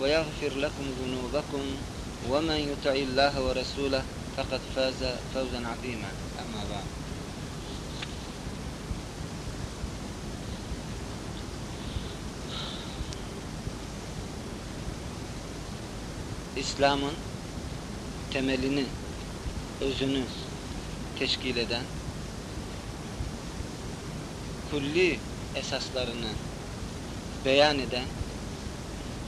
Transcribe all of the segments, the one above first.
ويغفر لكم ذنوبكم ومن يطع الله ورسوله فقد فاز فوزا عظيما أما بعد İslam'ın temelini, özünü teşkil eden kulli esaslarını beyan eden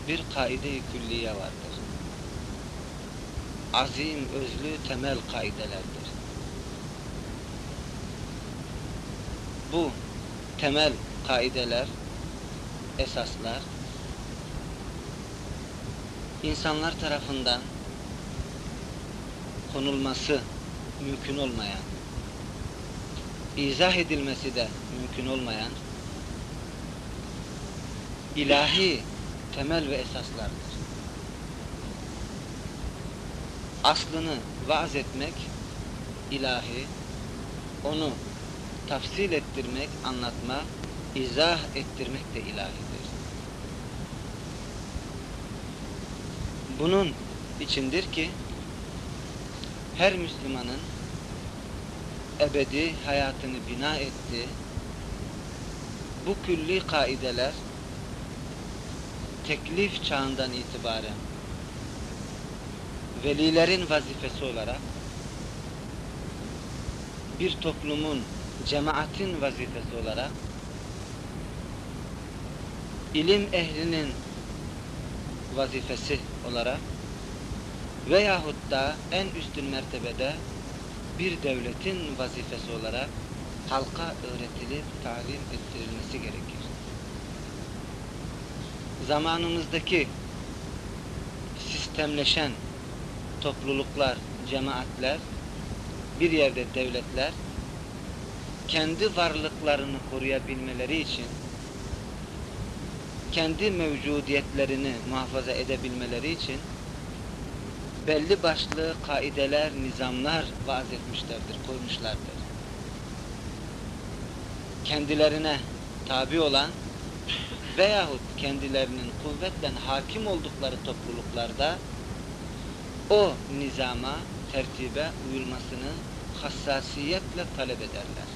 bir kaide-i külliye vardır. Azim, özlü, temel kaidelerdir. Bu temel kaideler, esaslar insanlar tarafından konulması mümkün olmayan, izah edilmesi de mümkün olmayan ilahi temel ve esaslardır. Aslını vaaz etmek ilahi, onu tafsil ettirmek, anlatmak, izah ettirmek de ilahidir. Bunun içindir ki her Müslümanın ebedi hayatını bina etti. Bu külli kaideler teklif çağından itibaren velilerin vazifesi olarak bir toplumun, cemaatin vazifesi olarak ilim ehlinin vazifesi olarak veyahut da en üstün mertebede bir devletin vazifesi olarak halka öğretilip talim ettirilmesi gerekir. Zamanımızdaki sistemleşen topluluklar, cemaatler, bir yerde devletler kendi varlıklarını koruyabilmeleri için kendi mevcudiyetlerini muhafaza edebilmeleri için belli başlı kaideler, nizamlar vaaz etmişlerdir, koymuşlardır. Kendilerine tabi olan veyahut kendilerinin kuvvetle hakim oldukları topluluklarda o nizama, tertibe uyulmasını hassasiyetle talep ederler.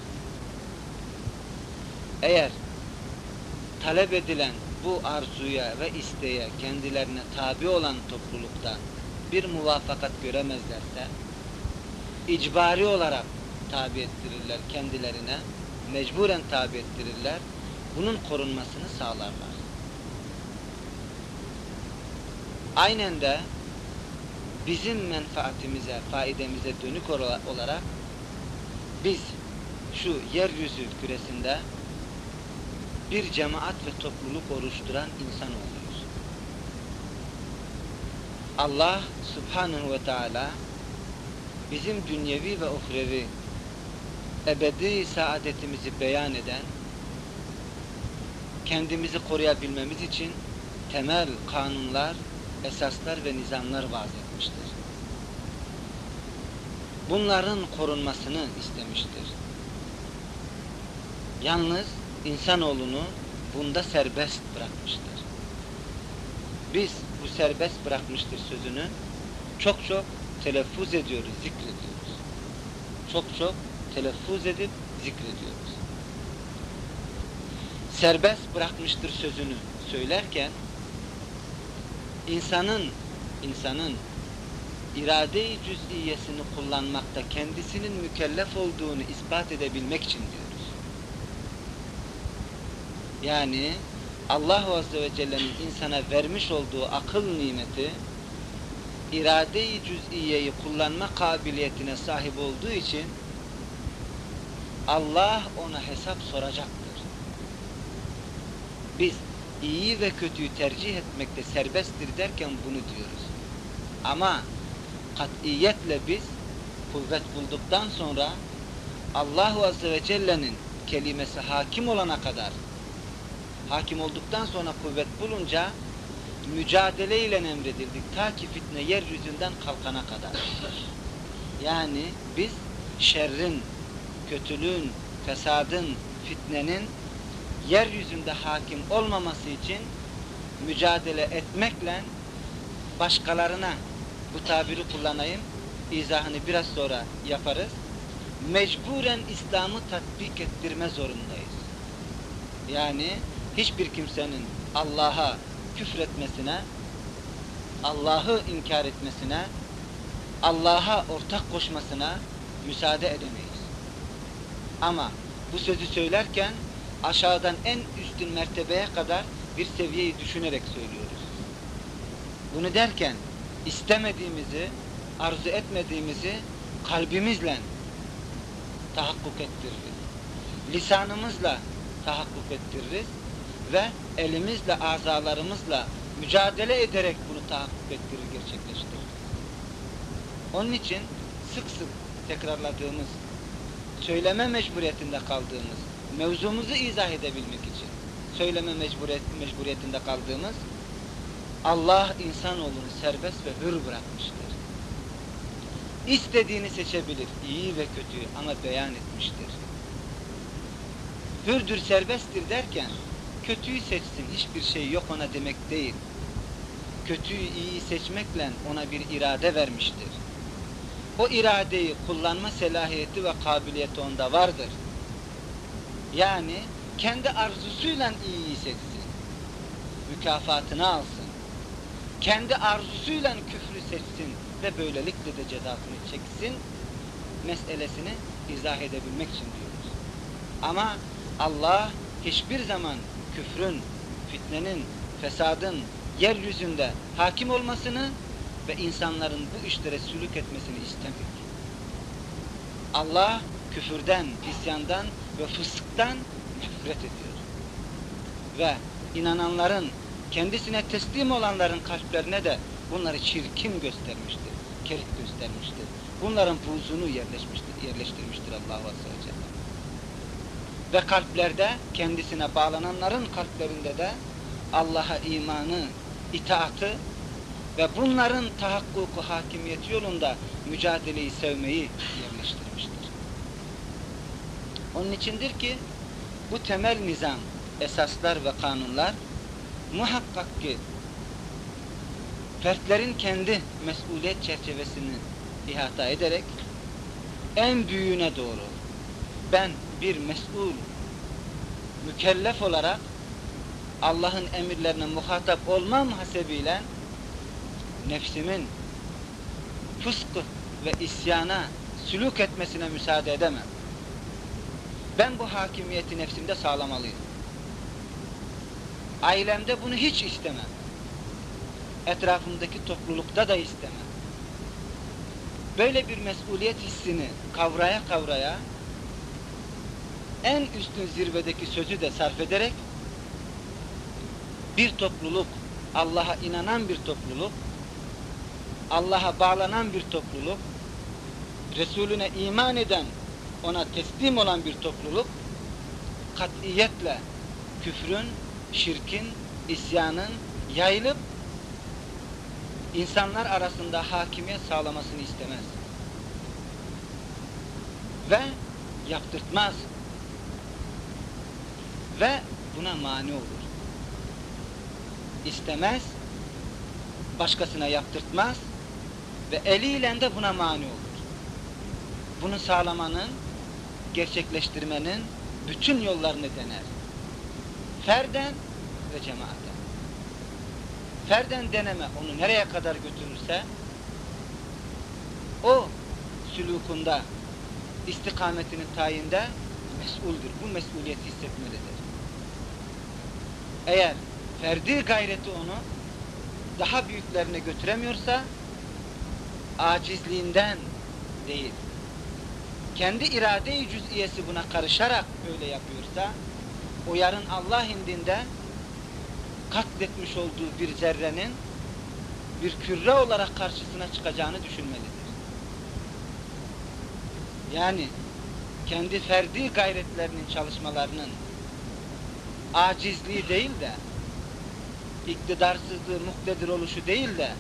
Eğer talep edilen bu arzuya ve isteğe kendilerine tabi olan toplulukta bir muvafakat göremezlerse icbari olarak tabi ettirirler kendilerine mecburen tabi ettirirler bunun korunmasını sağlarlar. Aynen de bizim menfaatimize, faidemize dönük olarak biz şu yeryüzü küresinde bir cemaat ve topluluk oluşturan insan oluyoruz. Allah subhanahu ve teala bizim dünyevi ve uhrevi ebedi saadetimizi beyan eden kendimizi koruyabilmemiz için temel kanunlar, esaslar ve nizamlar vaaz etmiştir. Bunların korunmasını istemiştir. Yalnız insanoğlunu bunda serbest bırakmıştır. Biz bu serbest bırakmıştır sözünü çok çok telaffuz ediyoruz, zikrediyoruz. Çok çok telaffuz edip zikrediyoruz. Serbest bırakmıştır sözünü söylerken insanın insanın irade-i cüz'iyesini kullanmakta kendisinin mükellef olduğunu ispat edebilmek için diyoruz. Yani Allah Azze ve Celle'nin insana vermiş olduğu akıl nimeti irade-i cüz'iyeyi kullanma kabiliyetine sahip olduğu için Allah ona hesap soracaktır. Biz İyiyi ve kötüyü tercih etmekte serbesttir derken bunu diyoruz. Ama katiyetle biz kuvvet bulduktan sonra Allahu Azze ve Celle'nin kelimesi hakim olana kadar hakim olduktan sonra kuvvet bulunca mücadele ile emredildik ta ki fitne yeryüzünden kalkana kadar. Yani biz şerrin, kötülüğün, fesadın, fitnenin yeryüzünde hakim olmaması için mücadele etmekle başkalarına bu tabiri kullanayım, izahını biraz sonra yaparız. Mecburen İslam'ı tatbik ettirme zorundayız. Yani hiçbir kimsenin Allah'a küfretmesine, Allah'ı inkar etmesine, Allah'a ortak koşmasına müsaade edemeyiz. Ama bu sözü söylerken aşağıdan en üstün mertebeye kadar bir seviyeyi düşünerek söylüyoruz. Bunu derken istemediğimizi, arzu etmediğimizi kalbimizle tahakkuk ettiririz. Lisanımızla tahakkuk ettiririz ve elimizle, azalarımızla mücadele ederek bunu tahakkuk ettirir, gerçekleştirir. Onun için sık sık tekrarladığımız, söyleme mecburiyetinde kaldığımız, mevzumuzu izah edebilmek için söyleme mecburiyet, mecburiyetinde kaldığımız Allah insanoğlunu serbest ve hür bırakmıştır. İstediğini seçebilir, iyi ve kötüyü ama beyan etmiştir. Hürdür, serbesttir derken kötüyü seçsin, hiçbir şey yok ona demek değil. Kötüyü iyiyi seçmekle ona bir irade vermiştir. O iradeyi kullanma selahiyeti ve kabiliyeti onda vardır. Yani kendi arzusuyla iyiyi seçsin. Mükafatını alsın. Kendi arzusuyla küfrü seçsin ve böylelikle de cezasını çeksin meselesini izah edebilmek için diyoruz. Ama Allah hiçbir zaman küfrün, fitnenin, fesadın yeryüzünde hakim olmasını ve insanların bu işlere sülük etmesini istemiyor. Allah küfürden, isyandan ve fısktan nefret ediyor. Ve inananların, kendisine teslim olanların kalplerine de bunları çirkin göstermiştir, kerik göstermiştir. Bunların buzunu yerleşmiştir, yerleştirmiştir Allah Azze ve. Ve kalplerde, kendisine bağlananların kalplerinde de Allah'a imanı, itaatı ve bunların tahakkuku hakimiyeti yolunda mücadeleyi sevmeyi yerleştirmiştir. Onun içindir ki bu temel nizam, esaslar ve kanunlar muhakkak ki fertlerin kendi mesuliyet çerçevesini ihata ederek en büyüğüne doğru ben bir mesul, mükellef olarak Allah'ın emirlerine muhatap olmam hasebiyle nefsimin fıskı ve isyana sülük etmesine müsaade edemem. Ben bu hakimiyeti nefsimde sağlamalıyım. Ailemde bunu hiç istemem. Etrafımdaki toplulukta da istemem. Böyle bir mesuliyet hissini kavraya kavraya en üstün zirvedeki sözü de sarf ederek bir topluluk, Allah'a inanan bir topluluk, Allah'a bağlanan bir topluluk, Resulüne iman eden, ona teslim olan bir topluluk, katiyetle küfrün, şirkin, isyanın yayılıp insanlar arasında hakimiyet sağlamasını istemez. Ve yaptırtmaz. Ve buna mani olur. İstemez, başkasına yaptırtmaz ve eliyle de buna mani olur. Bunu sağlamanın, gerçekleştirmenin bütün yollarını dener. Ferden ve cemaaten. Ferden deneme onu nereye kadar götürürse o sülukunda, istikametinin tayinde mesuldür. Bu mesuliyeti hissetmelidir. Eğer ferdi gayreti onu daha büyüklerine götüremiyorsa acizliğinden değil. Kendi irade-i cüz'iyesi buna karışarak öyle yapıyorsa o yarın Allah indinde katletmiş olduğu bir zerrenin bir küre olarak karşısına çıkacağını düşünmelidir. Yani kendi ferdi gayretlerinin çalışmalarının acizliği değil de iktidarsızlığı muktedir oluşu değil de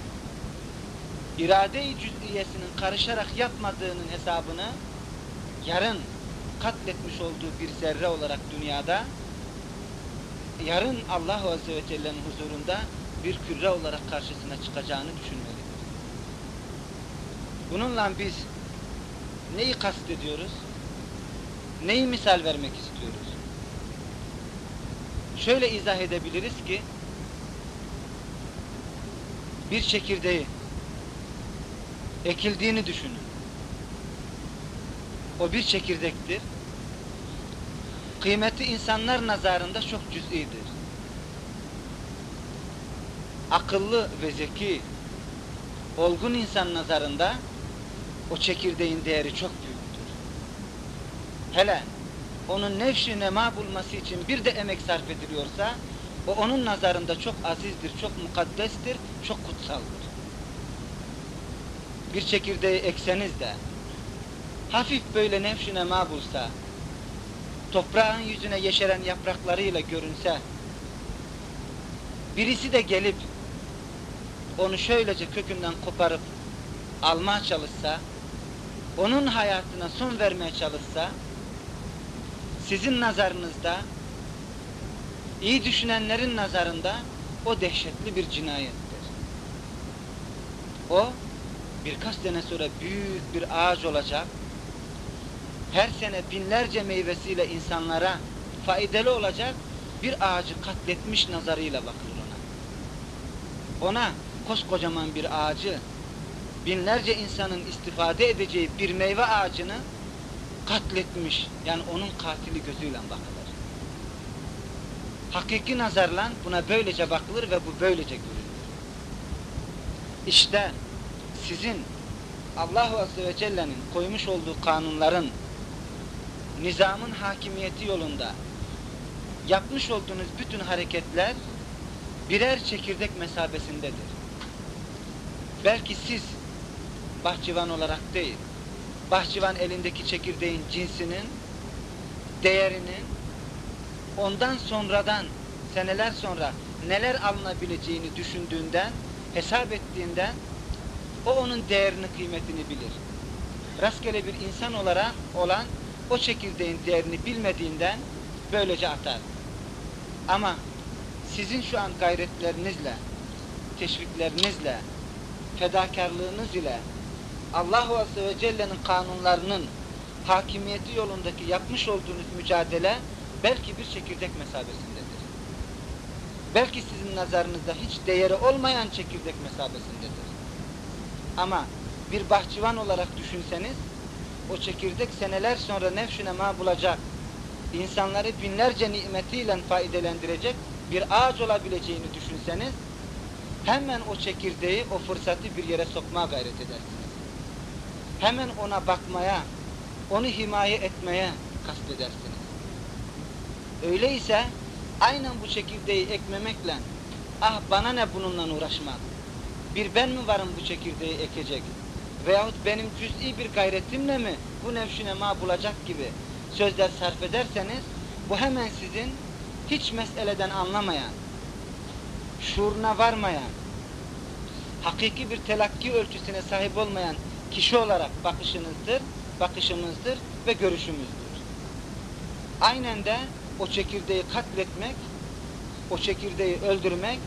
irade-i cüz'iyesinin karışarak yapmadığının hesabını yarın katletmiş olduğu bir zerre olarak dünyada yarın Allah Azze ve Celle'nin huzurunda bir küre olarak karşısına çıkacağını düşünmelidir. Bununla biz neyi kastediyoruz? Neyi misal vermek istiyoruz? Şöyle izah edebiliriz ki bir çekirdeği ekildiğini düşünün. O bir çekirdektir. Kıymeti insanlar nazarında çok cüz'idir. Akıllı ve zeki, olgun insan nazarında o çekirdeğin değeri çok büyüktür. Hele onun nefşi nema bulması için bir de emek sarf ediliyorsa o onun nazarında çok azizdir, çok mukaddestir, çok kutsaldır. Bir çekirdeği ekseniz de hafif böyle nefşi nema bulsa toprağın yüzüne yeşeren yapraklarıyla görünse birisi de gelip onu şöylece kökünden koparıp almaya çalışsa onun hayatına son vermeye çalışsa sizin nazarınızda iyi düşünenlerin nazarında o dehşetli bir cinayettir. O birkaç sene sonra büyük bir ağaç olacak. Her sene binlerce meyvesiyle insanlara faydalı olacak bir ağacı katletmiş nazarıyla bakılır ona. Ona koskocaman bir ağacı binlerce insanın istifade edeceği bir meyve ağacını katletmiş. Yani onun katili gözüyle bakılır. Hakiki nazarla buna böylece bakılır ve bu böylece görülür. İşte sizin Allahu Azze ve Celle'nin koymuş olduğu kanunların nizamın hakimiyeti yolunda yapmış olduğunuz bütün hareketler birer çekirdek mesabesindedir. Belki siz bahçıvan olarak değil, bahçıvan elindeki çekirdeğin cinsinin, değerinin, ondan sonradan, seneler sonra neler alınabileceğini düşündüğünden, hesap ettiğinden, o onun değerini, kıymetini bilir. Rastgele bir insan olarak olan o çekirdeğin değerini bilmediğinden böylece atar. Ama sizin şu an gayretlerinizle, teşviklerinizle, fedakarlığınız ile Allahu Azze ve Celle'nin kanunlarının hakimiyeti yolundaki yapmış olduğunuz mücadele belki bir çekirdek mesabesindedir. Belki sizin nazarınızda hiç değeri olmayan çekirdek mesabesindedir. Ama bir bahçıvan olarak düşünseniz o çekirdek seneler sonra nefşine ma bulacak, insanları binlerce nimetiyle faydelendirecek bir ağaç olabileceğini düşünseniz hemen o çekirdeği, o fırsatı bir yere sokmaya gayret edersiniz. Hemen ona bakmaya, onu himaye etmeye kastedersiniz. Öyleyse aynen bu çekirdeği ekmemekle ah bana ne bununla uğraşmak, bir ben mi varım bu çekirdeği ekecek veyahut benim cüz'i bir gayretimle mi bu nefşine ma bulacak gibi sözler sarf ederseniz bu hemen sizin hiç meseleden anlamayan, şuuruna varmayan, hakiki bir telakki ölçüsüne sahip olmayan kişi olarak bakışınızdır, bakışımızdır ve görüşümüzdür. Aynen de o çekirdeği katletmek, o çekirdeği öldürmek,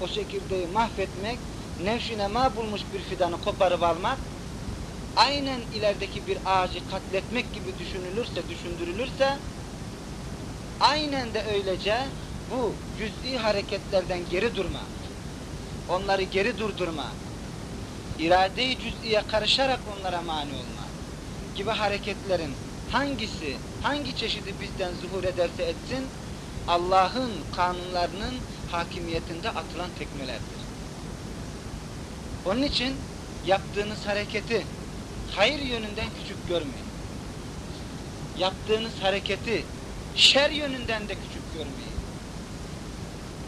o çekirdeği mahvetmek, nevşine ma bulmuş bir fidanı koparıp almak, aynen ilerideki bir ağacı katletmek gibi düşünülürse, düşündürülürse, aynen de öylece bu cüz'i hareketlerden geri durma, onları geri durdurma, irade-i cüz'iye karışarak onlara mani olma gibi hareketlerin hangisi, hangi çeşidi bizden zuhur ederse etsin, Allah'ın kanunlarının hakimiyetinde atılan tekmelerdir. Onun için yaptığınız hareketi hayır yönünden küçük görmeyin. Yaptığınız hareketi şer yönünden de küçük görmeyin.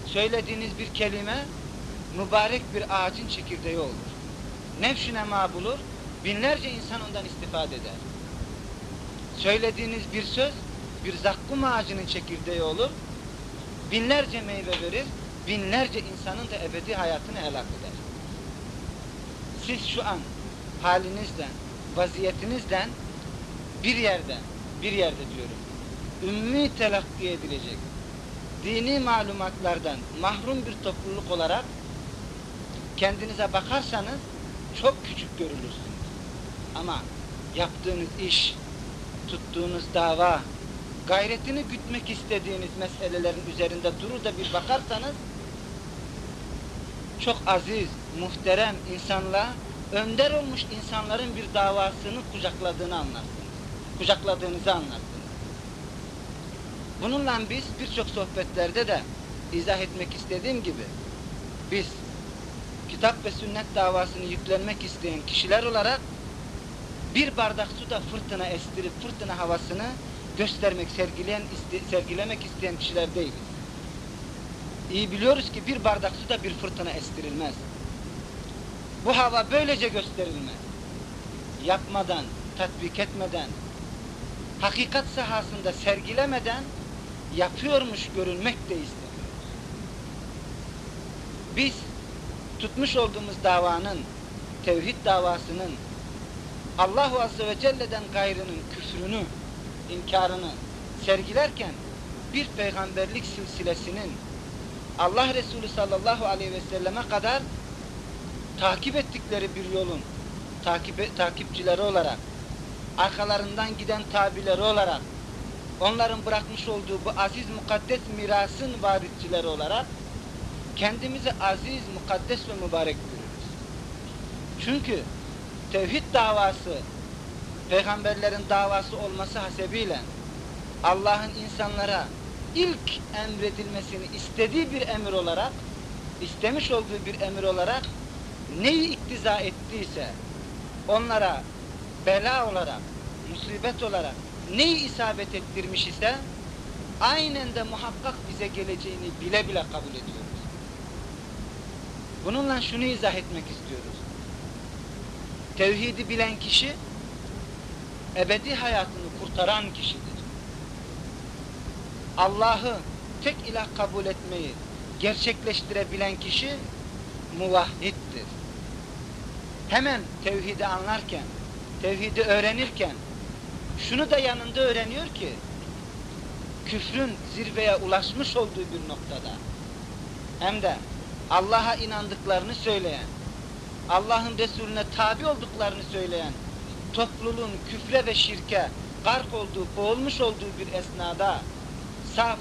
söylediğiniz bir kelime mübarek bir ağacın çekirdeği olur. Nefşine ma bulur, binlerce insan ondan istifade eder. Söylediğiniz bir söz bir zakkum ağacının çekirdeği olur, binlerce meyve verir, binlerce insanın da ebedi hayatını helak eder. Siz şu an halinizden, vaziyetinizden bir yerde, bir yerde diyorum, ümmi telakki edilecek, dini malumatlardan mahrum bir topluluk olarak kendinize bakarsanız çok küçük görülürsünüz. Ama yaptığınız iş, tuttuğunuz dava, gayretini gütmek istediğiniz meselelerin üzerinde durur da bir bakarsanız çok aziz, muhterem insanla önder olmuş insanların bir davasını kucakladığını anlarsınız. Kucakladığınızı anlarsınız. Bununla biz birçok sohbetlerde de izah etmek istediğim gibi biz kitap ve sünnet davasını yüklenmek isteyen kişiler olarak bir bardak suda fırtına estirip fırtına havasını göstermek, sergileyen, iste, sergilemek isteyen kişiler değiliz. İyi biliyoruz ki bir bardak suda bir fırtına estirilmez. Bu hava böylece gösterilmez. Yapmadan, tatbik etmeden, hakikat sahasında sergilemeden yapıyormuş görünmek de istemiyoruz. Biz tutmuş olduğumuz davanın, tevhid davasının Allahu Azze ve Celle'den gayrının küfrünü, inkarını sergilerken bir peygamberlik silsilesinin Allah Resulü sallallahu aleyhi ve selleme kadar takip ettikleri bir yolun takip, takipçileri olarak arkalarından giden tabileri olarak onların bırakmış olduğu bu aziz mukaddes mirasın varisçileri olarak kendimizi aziz, mukaddes ve mübarek görürüz. Çünkü tevhid davası peygamberlerin davası olması hasebiyle Allah'ın insanlara ilk emredilmesini istediği bir emir olarak istemiş olduğu bir emir olarak neyi iktiza ettiyse onlara bela olarak, musibet olarak neyi isabet ettirmiş ise aynen de muhakkak bize geleceğini bile bile kabul ediyoruz. Bununla şunu izah etmek istiyoruz. Tevhidi bilen kişi ebedi hayatını kurtaran kişidir. Allah'ı tek ilah kabul etmeyi gerçekleştirebilen kişi muvahhiddir. Hemen tevhidi anlarken, tevhidi öğrenirken şunu da yanında öğreniyor ki küfrün zirveye ulaşmış olduğu bir noktada hem de Allah'a inandıklarını söyleyen, Allah'ın Resulüne tabi olduklarını söyleyen topluluğun küfre ve şirke gark olduğu, boğulmuş olduğu bir esnada saf,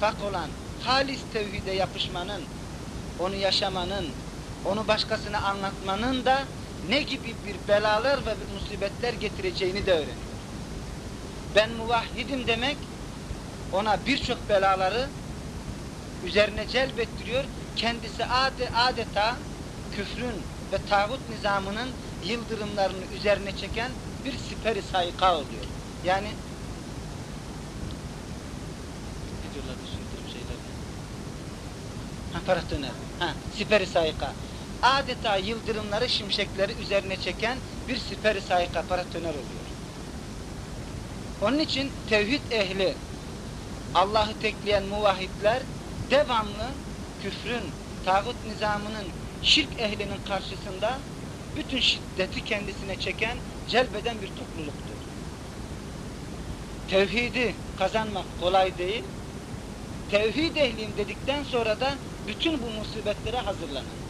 pak olan halis tevhide yapışmanın, onu yaşamanın, onu başkasına anlatmanın da ne gibi bir belalar ve bir musibetler getireceğini de öğreniyor. Ben muvahhidim demek ona birçok belaları üzerine celbettiriyor. Kendisi adeta küfrün ve tağut nizamının yıldırımlarını üzerine çeken bir siperi sayka oluyor. Yani ne diyorlar bu şeyler? Ha paratoner. Ha siperi sayka. Adeta yıldırımları, şimşekleri üzerine çeken bir siperi sayka paratoner oluyor. Onun için tevhid ehli, Allah'ı tekleyen muvahhidler devamlı küfrün, tağut nizamının, şirk ehlinin karşısında bütün şiddeti kendisine çeken, celbeden bir topluluktur. Tevhidi kazanmak kolay değil. Tevhid ehliyim dedikten sonra da bütün bu musibetlere hazırlanın.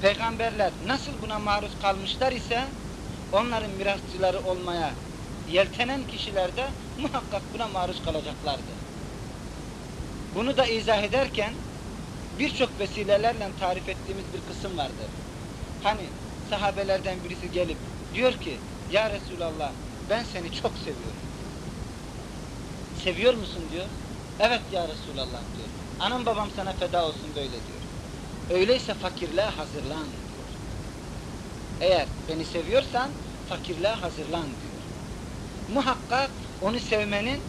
Peygamberler nasıl buna maruz kalmışlar ise onların mirasçıları olmaya yeltenen kişiler de muhakkak buna maruz kalacaklardır. Bunu da izah ederken birçok vesilelerle tarif ettiğimiz bir kısım vardır. Hani sahabelerden birisi gelip diyor ki Ya Resulallah ben seni çok seviyorum. Seviyor musun diyor. Evet ya Resulallah diyor. Anam babam sana feda olsun böyle diyor. Öyleyse fakirliğe hazırlan diyor. Eğer beni seviyorsan fakirliğe hazırlan diyor. Muhakkak onu sevmenin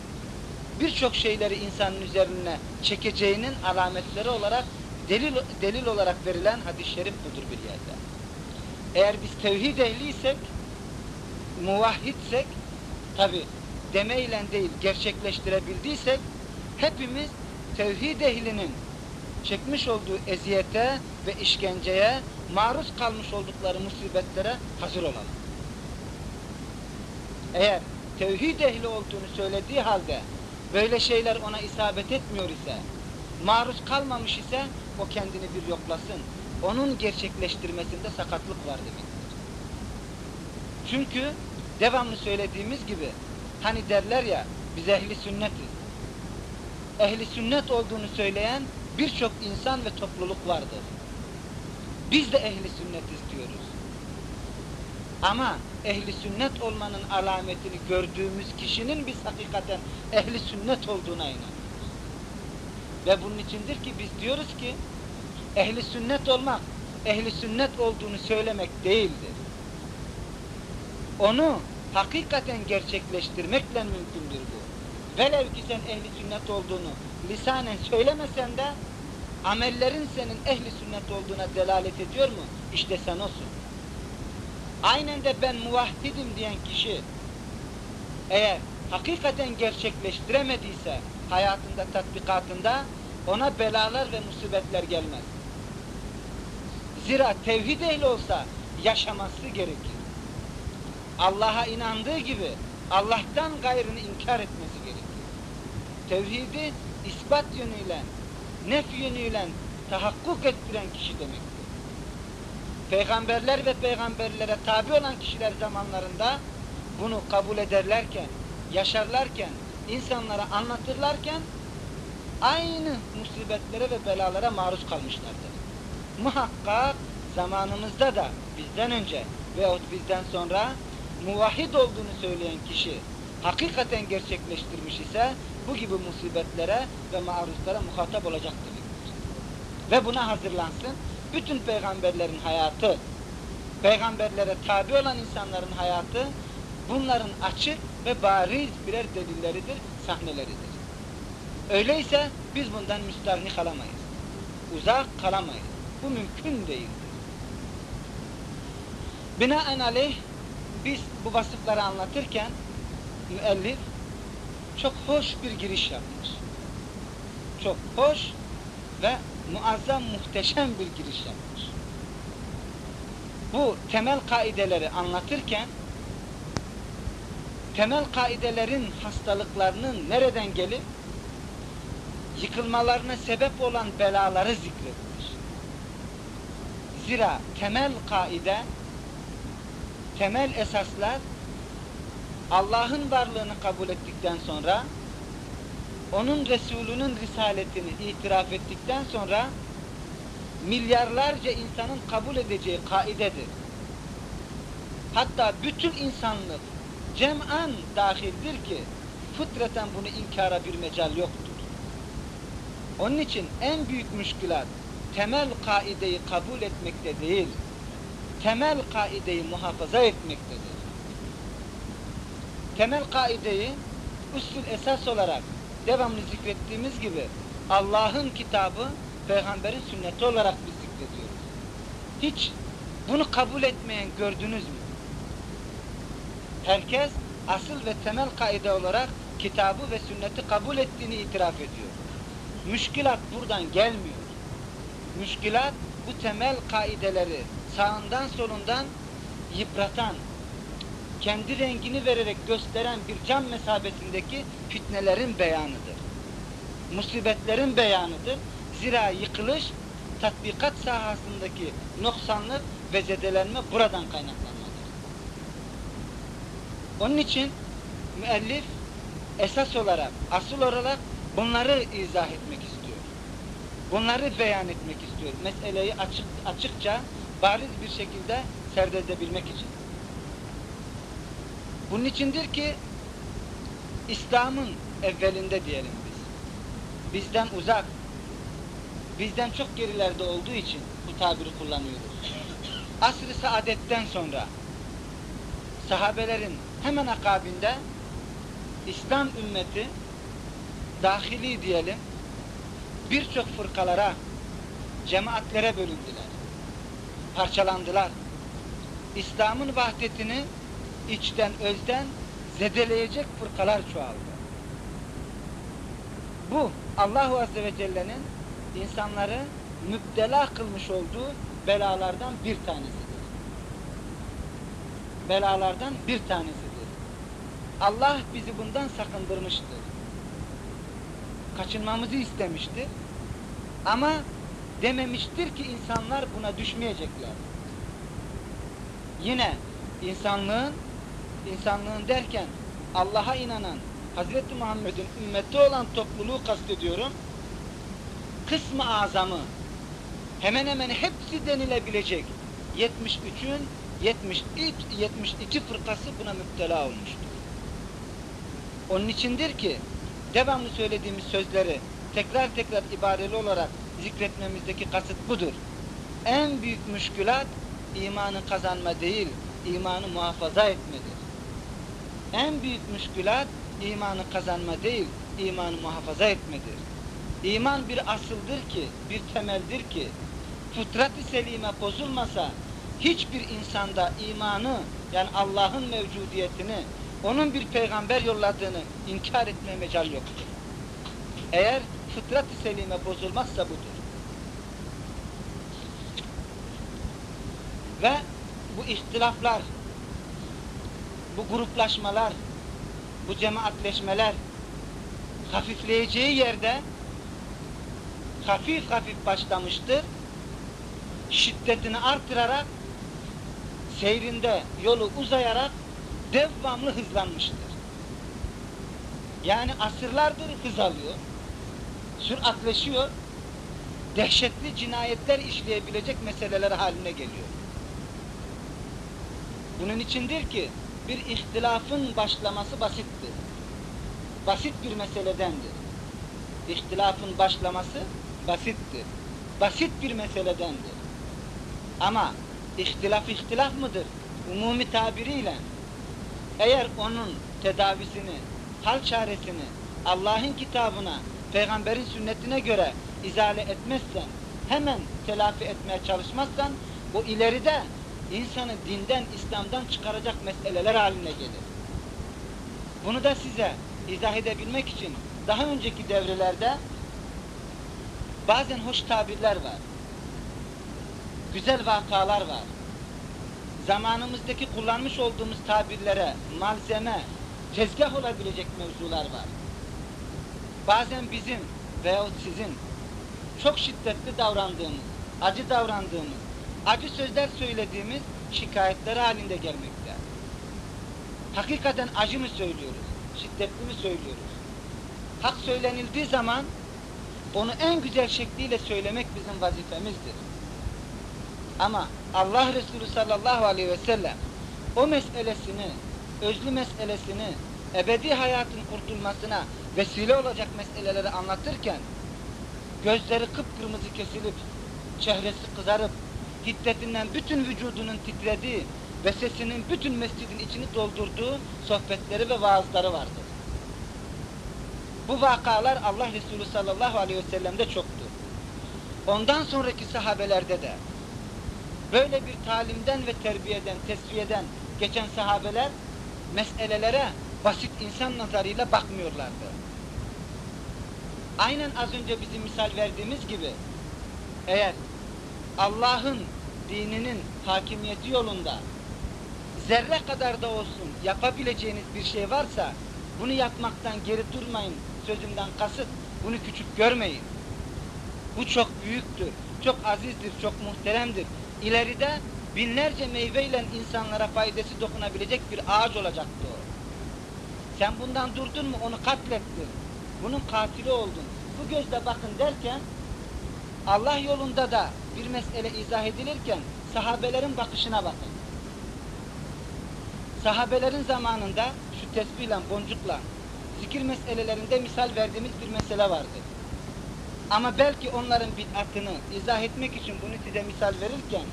birçok şeyleri insanın üzerine çekeceğinin alametleri olarak delil delil olarak verilen hadis-i şerif budur bir yerde. Eğer biz tevhid ehliysek, muvahhidsek, tabi demeyle değil gerçekleştirebildiysek, hepimiz tevhid ehlinin çekmiş olduğu eziyete ve işkenceye, maruz kalmış oldukları musibetlere hazır olalım. Eğer tevhid ehli olduğunu söylediği halde böyle şeyler ona isabet etmiyor ise, maruz kalmamış ise o kendini bir yoklasın. Onun gerçekleştirmesinde sakatlık var demektir. Çünkü devamlı söylediğimiz gibi hani derler ya biz ehli sünnetiz. Ehli sünnet olduğunu söyleyen birçok insan ve topluluk vardır. Biz de ehli sünnetiz diyoruz. Ama ehli sünnet olmanın alametini gördüğümüz kişinin biz hakikaten ehli sünnet olduğuna inanıyoruz. Ve bunun içindir ki biz diyoruz ki ehli sünnet olmak, ehli sünnet olduğunu söylemek değildir. Onu hakikaten gerçekleştirmekle mümkündür bu. Velev ki sen ehli sünnet olduğunu lisanen söylemesen de amellerin senin ehli sünnet olduğuna delalet ediyor mu? İşte sen olsun. Aynen de ben muvahhidim diyen kişi eğer hakikaten gerçekleştiremediyse hayatında, tatbikatında ona belalar ve musibetler gelmez. Zira tevhid ehli olsa yaşaması gerekir. Allah'a inandığı gibi Allah'tan gayrını inkar etmesi. Tevhidi ispat yönüyle, nef yönüyle tahakkuk ettiren kişi demektir. Peygamberler ve peygamberlere tabi olan kişiler zamanlarında bunu kabul ederlerken, yaşarlarken, insanlara anlatırlarken aynı musibetlere ve belalara maruz kalmışlardır. Muhakkak zamanımızda da bizden önce veyahut bizden sonra muvahhid olduğunu söyleyen kişi hakikaten gerçekleştirmiş ise bu gibi musibetlere ve maruzlara muhatap olacak demektir. Ve buna hazırlansın. Bütün peygamberlerin hayatı, peygamberlere tabi olan insanların hayatı bunların açık ve bariz birer delilleridir, sahneleridir. Öyleyse biz bundan müstahni kalamayız. Uzak kalamayız. Bu mümkün değildir. Binaenaleyh biz bu vasıfları anlatırken müellif çok hoş bir giriş yapmış. Çok hoş ve muazzam muhteşem bir giriş yapmış. Bu temel kaideleri anlatırken temel kaidelerin hastalıklarının nereden gelip yıkılmalarına sebep olan belaları zikretmiş. Zira temel kaide temel esaslar Allah'ın varlığını kabul ettikten sonra onun Resulünün risaletini itiraf ettikten sonra milyarlarca insanın kabul edeceği kaidedir. Hatta bütün insanlık cem'an dahildir ki fıtraten bunu inkara bir mecal yoktur. Onun için en büyük müşkülat temel kaideyi kabul etmekte değil, temel kaideyi muhafaza etmektedir. Temel kaideyi usul esas olarak devamlı zikrettiğimiz gibi Allah'ın kitabı, peygamberin sünneti olarak biz zikrediyoruz. Hiç bunu kabul etmeyen gördünüz mü? Herkes asıl ve temel kaide olarak kitabı ve sünneti kabul ettiğini itiraf ediyor. Müşkilat buradan gelmiyor. Müşkilat bu temel kaideleri sağından solundan yıpratan, kendi rengini vererek gösteren bir cam mesabesindeki fitnelerin beyanıdır. Musibetlerin beyanıdır. Zira yıkılış, tatbikat sahasındaki noksanlık ve zedelenme buradan kaynaklanmadır. Onun için müellif esas olarak, asıl olarak bunları izah etmek istiyor. Bunları beyan etmek istiyor. Meseleyi açık, açıkça, bariz bir şekilde serdedebilmek için. Bunun içindir ki İslam'ın evvelinde diyelim biz. Bizden uzak, bizden çok gerilerde olduğu için bu tabiri kullanıyoruz. Asr-ı saadetten sonra sahabelerin hemen akabinde İslam ümmeti dahili diyelim birçok fırkalara, cemaatlere bölündüler. Parçalandılar. İslam'ın vahdetini içten özden zedeleyecek fırkalar çoğaldı. Bu Allahu Azze ve Celle'nin insanları müptela kılmış olduğu belalardan bir tanesidir. Belalardan bir tanesidir. Allah bizi bundan sakındırmıştır. Kaçınmamızı istemiştir. Ama dememiştir ki insanlar buna düşmeyecekler. Yine insanlığın insanlığın derken Allah'a inanan Hazreti Muhammed'in ümmeti olan topluluğu kastediyorum. Kısmı azamı hemen hemen hepsi denilebilecek 73'ün 72, 72 fırkası buna müptela olmuştur. Onun içindir ki devamlı söylediğimiz sözleri tekrar tekrar ibareli olarak zikretmemizdeki kasıt budur. En büyük müşkülat imanı kazanma değil, imanı muhafaza etmedir. En büyük müşkülat imanı kazanma değil, imanı muhafaza etmedir. İman bir asıldır ki, bir temeldir ki, fıtrat-ı selime bozulmasa, hiçbir insanda imanı, yani Allah'ın mevcudiyetini, onun bir peygamber yolladığını inkar etmeye mecal yoktur. Eğer fıtrat-ı selime bozulmazsa budur. Ve bu ihtilaflar, bu gruplaşmalar, bu cemaatleşmeler hafifleyeceği yerde hafif hafif başlamıştır. Şiddetini artırarak seyrinde yolu uzayarak devamlı hızlanmıştır. Yani asırlardır hız alıyor, süratleşiyor, dehşetli cinayetler işleyebilecek meseleler haline geliyor. Bunun içindir ki bir ihtilafın başlaması basittir. Basit bir meseledendir. İhtilafın başlaması basittir. Basit bir meseledendir. Ama ihtilaf ihtilaf mıdır? Umumi tabiriyle eğer onun tedavisini, hal çaresini Allah'ın kitabına, peygamberin sünnetine göre izale etmezsen, hemen telafi etmeye çalışmazsan, bu ileride insanı dinden, İslam'dan çıkaracak meseleler haline gelir. Bunu da size izah edebilmek için daha önceki devrelerde bazen hoş tabirler var. Güzel vakalar var. Zamanımızdaki kullanmış olduğumuz tabirlere malzeme, tezgah olabilecek mevzular var. Bazen bizim veyahut sizin çok şiddetli davrandığımız, acı davrandığımız, acı sözler söylediğimiz şikayetler halinde gelmekte. Hakikaten acı mı söylüyoruz? Şiddetli mi söylüyoruz? Hak söylenildiği zaman onu en güzel şekliyle söylemek bizim vazifemizdir. Ama Allah Resulü sallallahu aleyhi ve sellem o meselesini, özlü meselesini, ebedi hayatın kurtulmasına vesile olacak meseleleri anlatırken gözleri kıpkırmızı kesilip, çehresi kızarıp, hiddetinden bütün vücudunun titrediği ve sesinin bütün mescidin içini doldurduğu sohbetleri ve vaazları vardır. Bu vakalar Allah Resulü sallallahu aleyhi ve sellem'de çoktu. Ondan sonraki sahabelerde de böyle bir talimden ve terbiyeden, tesviyeden geçen sahabeler meselelere basit insan nazarıyla bakmıyorlardı. Aynen az önce bizim misal verdiğimiz gibi eğer Allah'ın dininin hakimiyeti yolunda zerre kadar da olsun yapabileceğiniz bir şey varsa bunu yapmaktan geri durmayın sözümden kasıt bunu küçük görmeyin. Bu çok büyüktür, çok azizdir, çok muhteremdir. İleride binlerce meyveyle insanlara faydası dokunabilecek bir ağaç olacaktı o. Sen bundan durdun mu onu katlettin. Bunun katili oldun. Bu gözle bakın derken Allah yolunda da bir mesele izah edilirken sahabelerin bakışına bakın. Sahabelerin zamanında şu tesbihle, boncukla, zikir meselelerinde misal verdiğimiz bir mesele vardır. Ama belki onların bid'atını izah etmek için bunu size misal verirken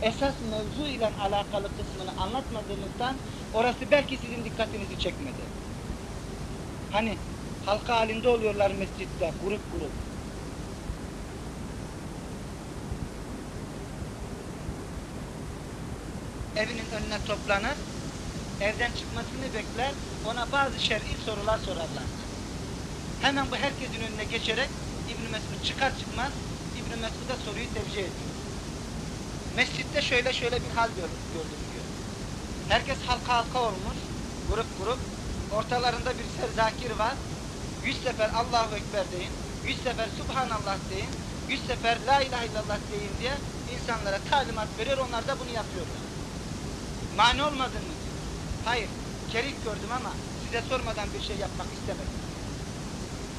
esas mevzu ile alakalı kısmını anlatmadığınızdan orası belki sizin dikkatinizi çekmedi. Hani Halka halinde oluyorlar mescitte, grup grup. Evinin önüne toplanır, evden çıkmasını bekler, ona bazı şer'i sorular sorarlar. Hemen bu herkesin önüne geçerek İbn Mesud çıkar çıkmaz İbn Mesud'a soruyu tevcih ediyor. Mescitte şöyle şöyle bir hal gördüm diyor. Herkes halka halka olmuş, grup grup. Ortalarında bir serzakir var. Yüz sefer Allahu Ekber deyin, yüz sefer Subhanallah deyin, yüz sefer La ilahe illallah deyin diye insanlara talimat veriyor, onlar da bunu yapıyorlar. Mani olmadın mı? diyor. Hayır, kerik gördüm ama size sormadan bir şey yapmak istemedim.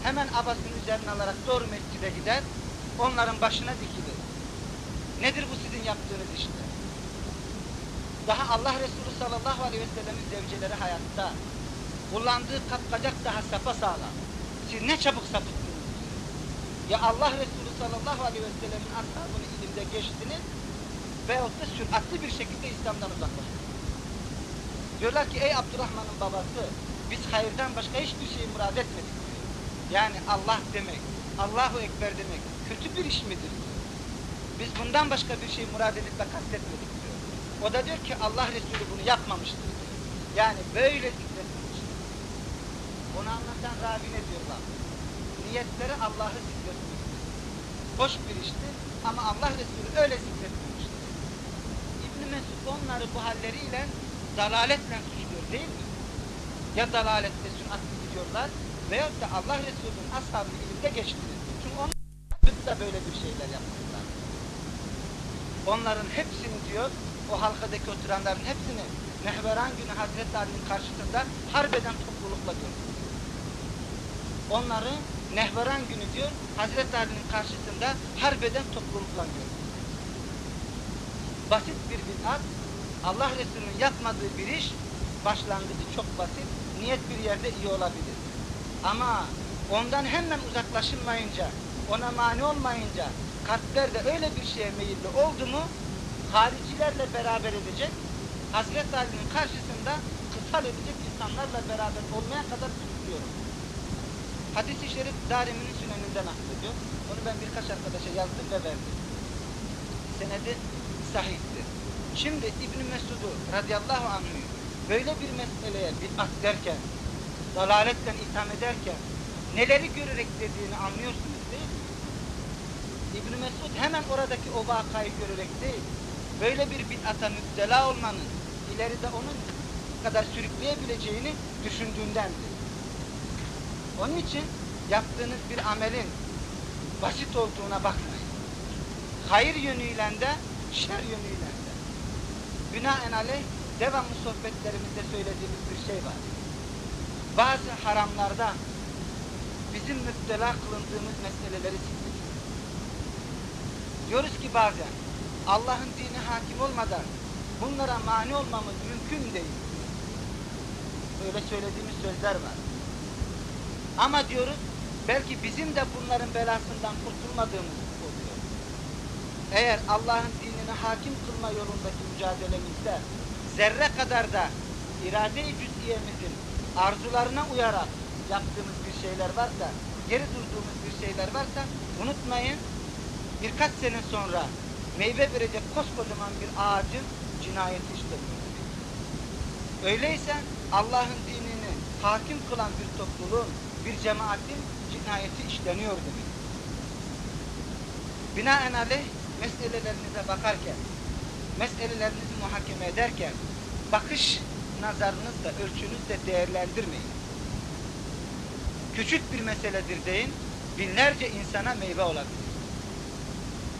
Hemen abasının üzerine alarak doğru mescide gider, onların başına dikilir. Nedir bu sizin yaptığınız işte? Daha Allah Resulü sallallahu aleyhi ve sellemin zevceleri hayatta. Kullandığı kapkacak daha sapasağlam. Siz ne çabuk sapıttınız. Ya Allah Resulü sallallahu aleyhi ve sellemin ashabını ilimde geçtiniz veyahut da süratli bir şekilde İslam'dan uzaklaştınız. Diyorlar ki ey Abdurrahman'ın babası biz hayırdan başka hiçbir şeyi murad etmedik diyor. Yani Allah demek, Allahu Ekber demek kötü bir iş midir. Biz bundan başka bir şey murad edip de kastetmedik diyor. O da diyor ki Allah Resulü bunu yapmamıştır diyor. Yani böyle zikretmiştir. Onu anlatan ravi ne diyor. Niyetleri Allah'ı zikretmiştir. Hoş bir iştir ama Allah Resulü öyle zikretmemiştir. ibn Mesud onları bu halleriyle dalaletle suçluyor değil mi? Ya dalalette sünnatli gidiyorlar veyahut da Allah Resulü'nün ashabını ilimde geçtirir. Çünkü onlar da böyle bir şeyler yapmışlar. Onların hepsini diyor, o halkadaki oturanların hepsini Mehveran günü Hazreti Ali'nin karşısında harbeden toplulukla gördüm. Onları Nehveran günü diyor, Hazreti Ali'nin karşısında harbeden toplulukla gördüm. Basit bir bid'at, Allah Resulü'nün yapmadığı bir iş, başlangıcı çok basit, niyet bir yerde iyi olabilir. Ama ondan hemen uzaklaşılmayınca, ona mani olmayınca, kalpler de öyle bir şeye meyilli oldu mu, haricilerle beraber edecek, Hazreti Ali'nin karşısında kıtal edecek insanlarla beraber olmaya kadar tutuyorum. Hadis-i şerif Darimi'nin süneninden naklediyor. Onu ben birkaç arkadaşa yazdım ve verdim. Senedi sahihtir. Şimdi İbn Mesud'u radıyallahu anh'ı böyle bir meseleye bid'at derken, dalaletten itham ederken neleri görerek dediğini anlıyorsunuz değil mi? ibn Mesud hemen oradaki o vakayı görerek değil, böyle bir bid'ata müptela olmanın ileride onun kadar sürükleyebileceğini düşündüğündendir. Onun için yaptığınız bir amelin basit olduğuna bakmayın. Hayır yönüyle de, şer yönüyle. Binaenaleyh devamlı sohbetlerimizde söylediğimiz bir şey var. Bazı haramlarda bizim müptela kılındığımız meseleleri zikrediyoruz. Diyoruz ki bazen Allah'ın dini hakim olmadan bunlara mani olmamız mümkün değil. Böyle söylediğimiz sözler var. Ama diyoruz belki bizim de bunların belasından kurtulmadığımız oluyor. Eğer Allah'ın dinini hakim kılma yolundaki mücadelemizde zerre kadar da irade-i cüz'iyemizin arzularına uyarak yaptığımız bir şeyler varsa, geri durduğumuz bir şeyler varsa unutmayın birkaç sene sonra meyve verecek koskocaman bir ağacın cinayeti işleniyor. Öyleyse Allah'ın dinini hakim kılan bir topluluğun, bir cemaatin cinayeti işleniyor demek. Binaenaleyh meselelerinize bakarken, meselelerinizi muhakeme ederken, bakış nazarınızla, ölçünüzle değerlendirmeyin. Küçük bir meseledir deyin, binlerce insana meyve olabilir.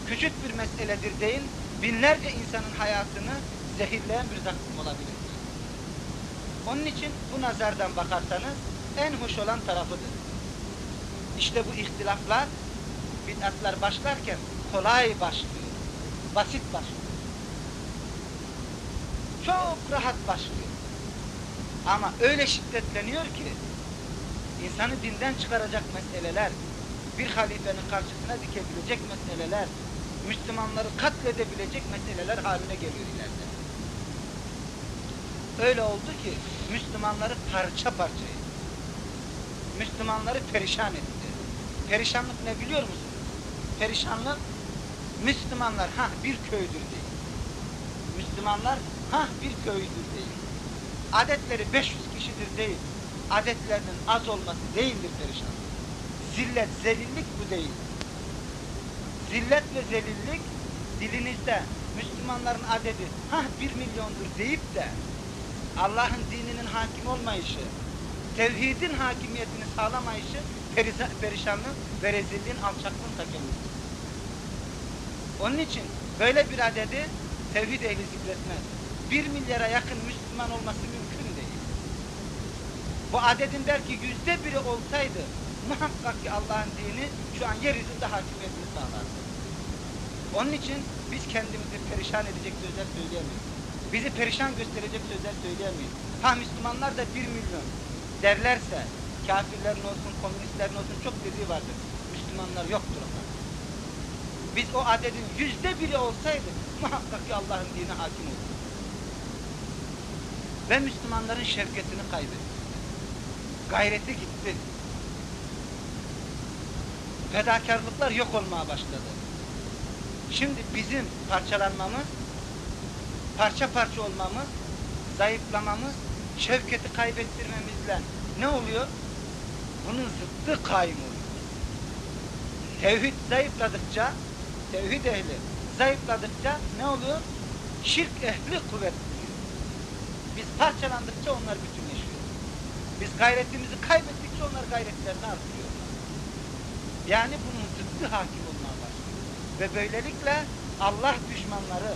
Küçük bir meseledir deyin, binlerce insanın hayatını zehirleyen bir zakkum olabilir. Onun için bu nazardan bakarsanız en hoş olan tarafıdır. İşte bu ihtilaflar, bid'atlar başlarken kolay başlıyor, basit başlıyor. Çok rahat başlıyor. Ama öyle şiddetleniyor ki insanı dinden çıkaracak meseleler, bir halifenin karşısına dikebilecek meseleler, Müslümanları katledebilecek meseleler haline geliyor ileride. Öyle oldu ki Müslümanları parça parça etti. Müslümanları perişan etti. Perişanlık ne biliyor musunuz? Perişanlık Müslümanlar ha bir köydür değil. Müslümanlar ha bir köydür değil. Adetleri 500 kişidir değil. Adetlerinin az olması değildir perişanlık. Zillet, zelillik bu değil. Zillet ve zelillik dilinizde Müslümanların adedi ha bir milyondur deyip de Allah'ın dininin hakim olmayışı, tevhidin hakimiyetini sağlamayışı perişanlığın ve rezilliğin alçaklığın ta kendisidir. Onun için böyle bir adedi tevhid ehli zikretmez. Bir milyara yakın Müslüman olması mümkün değil. Bu adedin belki yüzde biri olsaydı muhakkak ki Allah'ın dini şu an yeryüzünde hakimiyetini sağlardı. Onun için biz kendimizi perişan edecek sözler söyleyemeyiz. Bizi perişan gösterecek sözler söyleyemeyiz. Ha Müslümanlar da bir milyon derlerse kafirlerin olsun, komünistlerin olsun çok dediği vardır. Müslümanlar yoktur. Biz o adedin yüzde biri olsaydı muhakkak ki Allah'ın dini hakim olur. Ve Müslümanların şevketini kaybetti. Gayreti gitti. Fedakarlıklar yok olmaya başladı. Şimdi bizim parçalanmamız, parça parça olmamız, zayıflamamız, şevketi kaybettirmemizle ne oluyor? Bunun zıttı kaim oluyor. Tevhid zayıfladıkça, tevhid ehli zayıfladıkça ne oluyor? Şirk ehli kuvvetliyor. Biz parçalandıkça onlar bütünleşiyor. Biz gayretimizi kaybettikçe onlar gayretlerini artırıyorlar. Yani bunun zıttı hakim olmaya başlıyor. Ve böylelikle Allah düşmanları,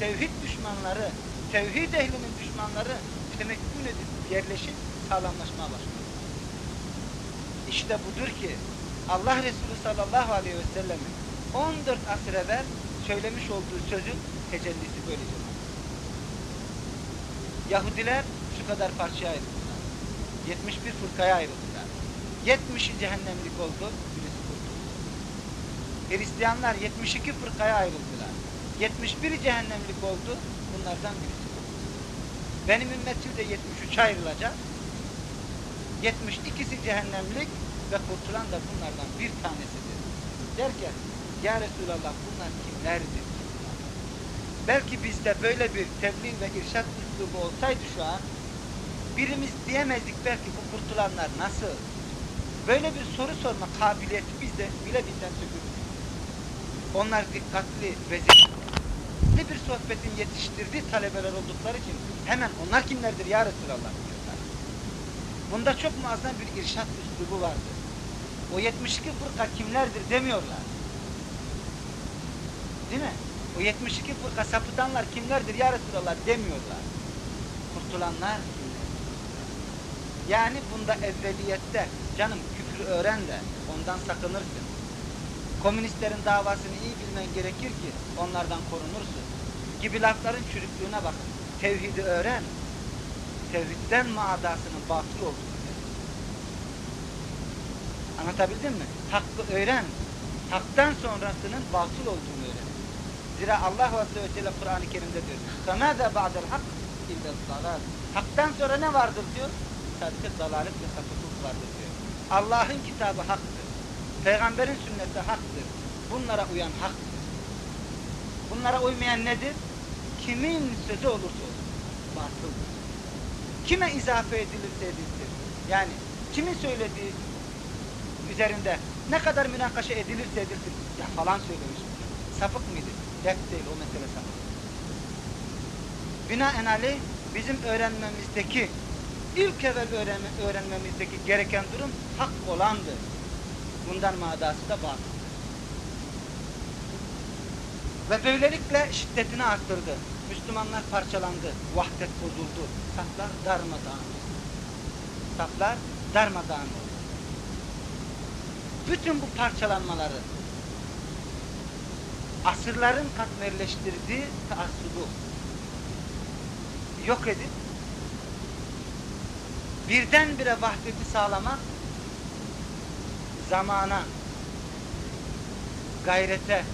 tevhid düşmanları, tevhid ehlinin düşmanları temekkün edip yerleşip sağlamlaşmaya başlıyor. İşte budur ki Allah Resulü sallallahu aleyhi ve sellemin 14 asır evvel söylemiş olduğu sözün tecellisi böylece. Yahudiler şu kadar parçaya ayrıldılar. 71 fırkaya ayrıldılar. 70'i cehennemlik oldu, birisi kurtuldu. Hristiyanlar 72 fırkaya ayrıldılar. 71'i cehennemlik oldu, bunlardan birisi kurtuldu. Benim ümmetim de 73 ayrılacak. 72'si cehennemlik ve kurtulan da bunlardan bir tanesidir. Derken, Ya Resulallah bunlar kimlerdir? Belki bizde böyle bir tebliğ ve irşat üslubu olsaydı şu an, birimiz diyemezdik belki bu kurtulanlar nasıl? Böyle bir soru sorma kabiliyeti bizde bile bizden sökülür. Onlar dikkatli ve zikirli bir sohbetin yetiştirdiği talebeler oldukları için hemen onlar kimlerdir ya Resulallah diyorlar. Bunda çok muazzam bir irşat üslubu vardır. O 72 fırka kimlerdir demiyorlar. Değil mi? O 72 fırka sapıtanlar kimlerdir ya Resulallah demiyorlar. Kurtulanlar kimler? Yani bunda evveliyette canım küfrü öğren de ondan sakınırsın. Komünistlerin davasını iyi bilmen gerekir ki onlardan korunursun. Gibi lafların çürüklüğüne bakın. Tevhidi öğren. Tevhidden maadasının batıl olduğunu. Anlatabildim mi? Hakkı öğren. Haktan sonrasının batıl olduğunu. Zira Allah Azze ve Celle Kur'an-ı Kerim'de diyor. فَمَاذَا بَعْدَ الْحَقِّ اِلَّا الضَّلَالِ Haktan sonra ne vardır diyor? Sadece dalalet ve sapıklık vardır diyor. Allah'ın kitabı haktır. Peygamberin sünneti haktır. Bunlara uyan haktır. Bunlara uymayan nedir? Kimin sözü olursa olsun. Batıldır. Kime izafe edilirse edilsin. Yani kimin söylediği üzerinde ne kadar münakaşa edilirse edilsin. Ya falan söylemiş. Sapık mıydı? Dert değil o mesele sapık. Binaenaleyh bizim öğrenmemizdeki ilk evvel öğrenme, öğrenmemizdeki gereken durum hak olandır. Bundan madası da batıl. Ve böylelikle şiddetini arttırdı. Müslümanlar parçalandı. Vahdet bozuldu. Saflar darmadağın oldu. Saflar darmadağın oldu. Bütün bu parçalanmaları asırların katmerleştirdiği taassubu yok edip birdenbire vahdeti sağlamak zamana, gayrete,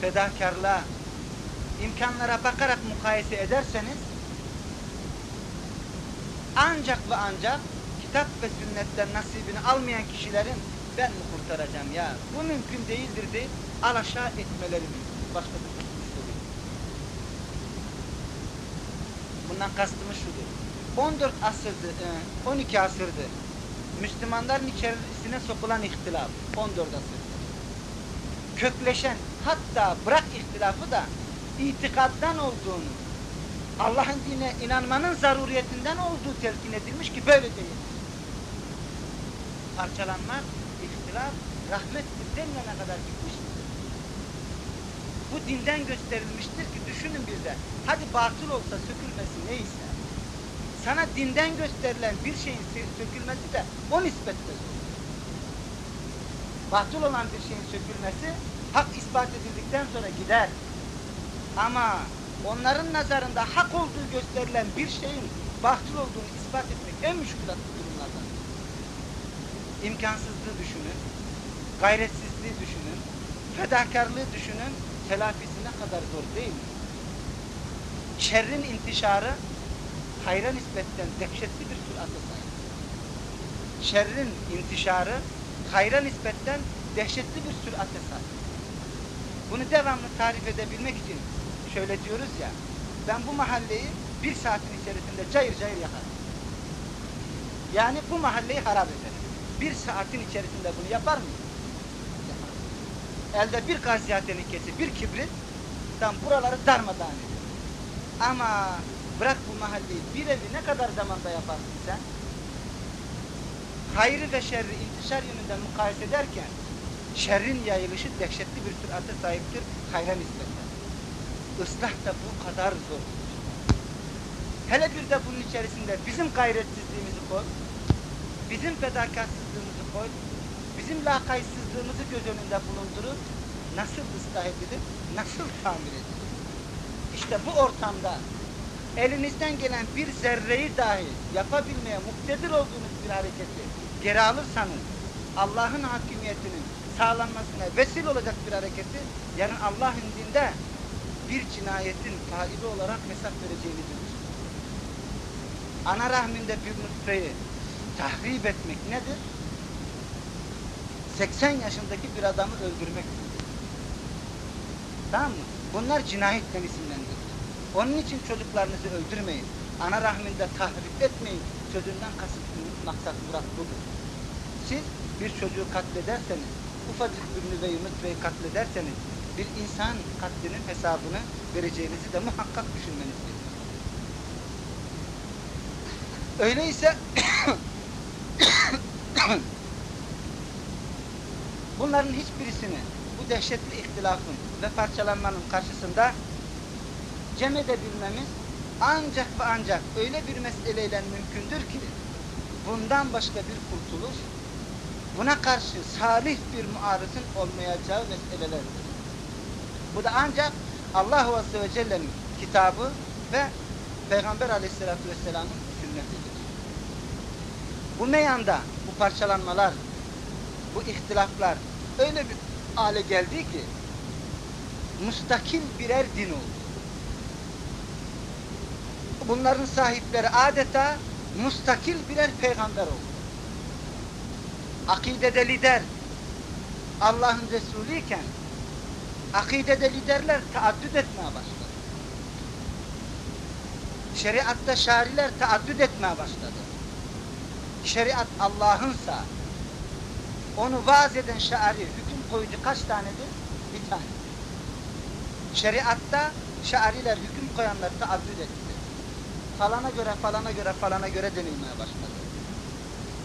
fedakarlığa, imkanlara bakarak mukayese ederseniz ancak ve ancak kitap ve sünnetten nasibini almayan kişilerin ben mi kurtaracağım ya? Bu mümkün değildir deyip alaşağı etmeleri. Başka bir yok. Bundan kastımız şudur. 14 asırdı, e, 12 asırdı. Müslümanların içerisine sokulan ihtilaf 14 asır. Kökleşen hatta bırak ihtilafı da itikaddan olduğunu Allah'ın dinine inanmanın zaruriyetinden olduğu telkin edilmiş ki böyle değil. Parçalanma, ihtilaf, rahmettir denilene kadar gitmiştir. Bu dinden gösterilmiştir ki düşünün bir de. Hadi batıl olsa sökülmesi neyse. Sana dinden gösterilen bir şeyin sö- sökülmesi de o nispetle zor. Batıl olan bir şeyin sökülmesi hak ispat edildikten sonra gider. Ama onların nazarında hak olduğu gösterilen bir şeyin batıl olduğunu ispat etmek en durumlardan. İmkansızlığı düşünün, gayretsizliği düşünün, fedakarlığı düşünün, telafisi ne kadar zor değil mi? Şerrin intişarı hayra nispetten dehşetli bir sürate sahip. Şerrin intişarı hayra nispetten dehşetli bir sürate sahip. Bunu devamlı tarif edebilmek için şöyle diyoruz ya, ben bu mahalleyi bir saatin içerisinde cayır cayır yakarım. Yani bu mahalleyi harap ederim. Bir saatin içerisinde bunu yapar? Yaparım. Elde bir gazya tenekesi, bir kibrit, tam buraları darmadağın eder. Ama bırak bu mahalleyi, bir evi ne kadar zamanda yaparsın sen? Hayrı ve şerri intişar yönünden mukayese ederken, şerrin yayılışı dehşetli bir sürate sahiptir hayra nispetten. Islah da bu kadar zor. Hele bir de bunun içerisinde bizim gayretsizliğimizi koy, bizim fedakarsızlığımızı koy, bizim lakaysızlığımızı göz önünde bulundurun, nasıl ıslah edilir, nasıl tamir edilir? İşte bu ortamda elinizden gelen bir zerreyi dahi yapabilmeye muktedir olduğunuz bir hareketi geri alırsanız Allah'ın hakimiyetinin sağlanmasına vesile olacak bir hareketi yarın Allah indinde bir cinayetin faili olarak hesap vereceğini düşünün. Ana rahminde bir nutfeyi tahrip etmek nedir? 80 yaşındaki bir adamı öldürmek. Tamam mı? Bunlar cinayetten isimlendirilir. Onun için çocuklarınızı öldürmeyin. Ana rahminde tahrip etmeyin. Sözünden kasıt, maksat, murat budur. Siz bir çocuğu katlederseniz, ufacık bir nüveyi nutfeyi katlederseniz, bir insan katlinin hesabını vereceğinizi de muhakkak düşünmeniz gerekiyor. Öyleyse bunların hiçbirisini bu dehşetli ihtilafın ve parçalanmanın karşısında cem edebilmemiz ancak ve ancak öyle bir meseleyle mümkündür ki bundan başka bir kurtuluş buna karşı salih bir muarızın olmayacağı meselelerdir. Bu da ancak Allah Azze ve Celle'nin kitabı ve Peygamber Aleyhisselatü Vesselam'ın sünnetidir. Bu meyanda bu parçalanmalar, bu ihtilaflar öyle bir hale geldi ki mustakil birer din oldu. Bunların sahipleri adeta mustakil birer peygamber oldu. Akidede lider Allah'ın Resulü iken akidede liderler taaddüt etmeye başladı. Şeriatta şariler taaddüt etmeye başladı. Şeriat Allah'ınsa onu vaaz eden şari, hüküm koyucu kaç tanedir? Bir tane. Şeriatta şariler, hüküm koyanlar taaddüt etti. Falana göre, falana göre, falana göre denilmeye başladı.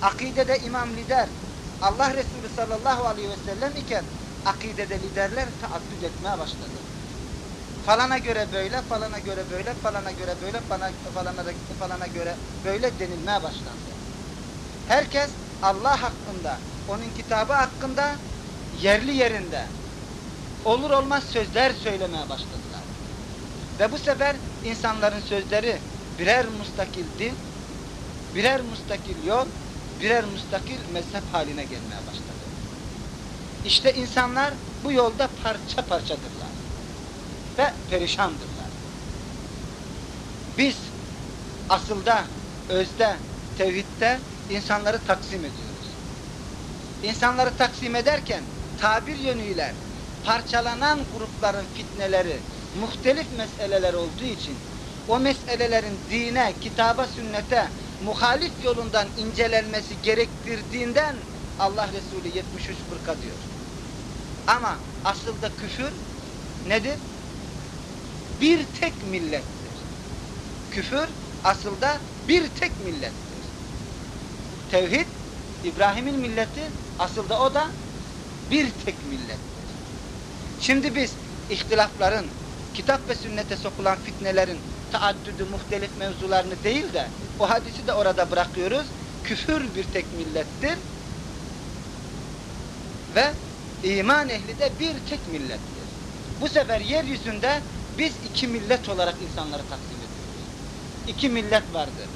Akidede imam lider, Allah Resulü sallallahu aleyhi ve sellem iken akidede liderler taaddüt etmeye başladı. Falana göre böyle, falana göre böyle, falana göre böyle, falana, falana, falana göre böyle denilmeye başlandı. Herkes Allah hakkında, onun kitabı hakkında yerli yerinde olur olmaz sözler söylemeye başladılar. Ve bu sefer insanların sözleri birer mustakil din, birer mustakil yol, birer mustakil mezhep haline gelmeye başladı. İşte insanlar bu yolda parça parçadırlar ve perişandırlar. Biz asılda, özde, tevhidde insanları taksim ediyoruz. İnsanları taksim ederken tabir yönüyle parçalanan grupların fitneleri, muhtelif meseleler olduğu için o meselelerin dine, kitaba, sünnete muhalif yolundan incelenmesi gerektirdiğinden Allah Resulü 73 fırka diyor. Ama aslında küfür nedir? Bir tek millettir. Küfür aslında bir tek millettir. Tevhid, İbrahim'in milleti aslında o da bir tek millettir. Şimdi biz ihtilafların, kitap ve sünnete sokulan fitnelerin taaddüdü, muhtelif mevzularını değil de o hadisi de orada bırakıyoruz. Küfür bir tek millettir ve iman ehli de bir tek millettir. Bu sefer yeryüzünde biz iki millet olarak insanları takdim ediyoruz. İki millet vardır.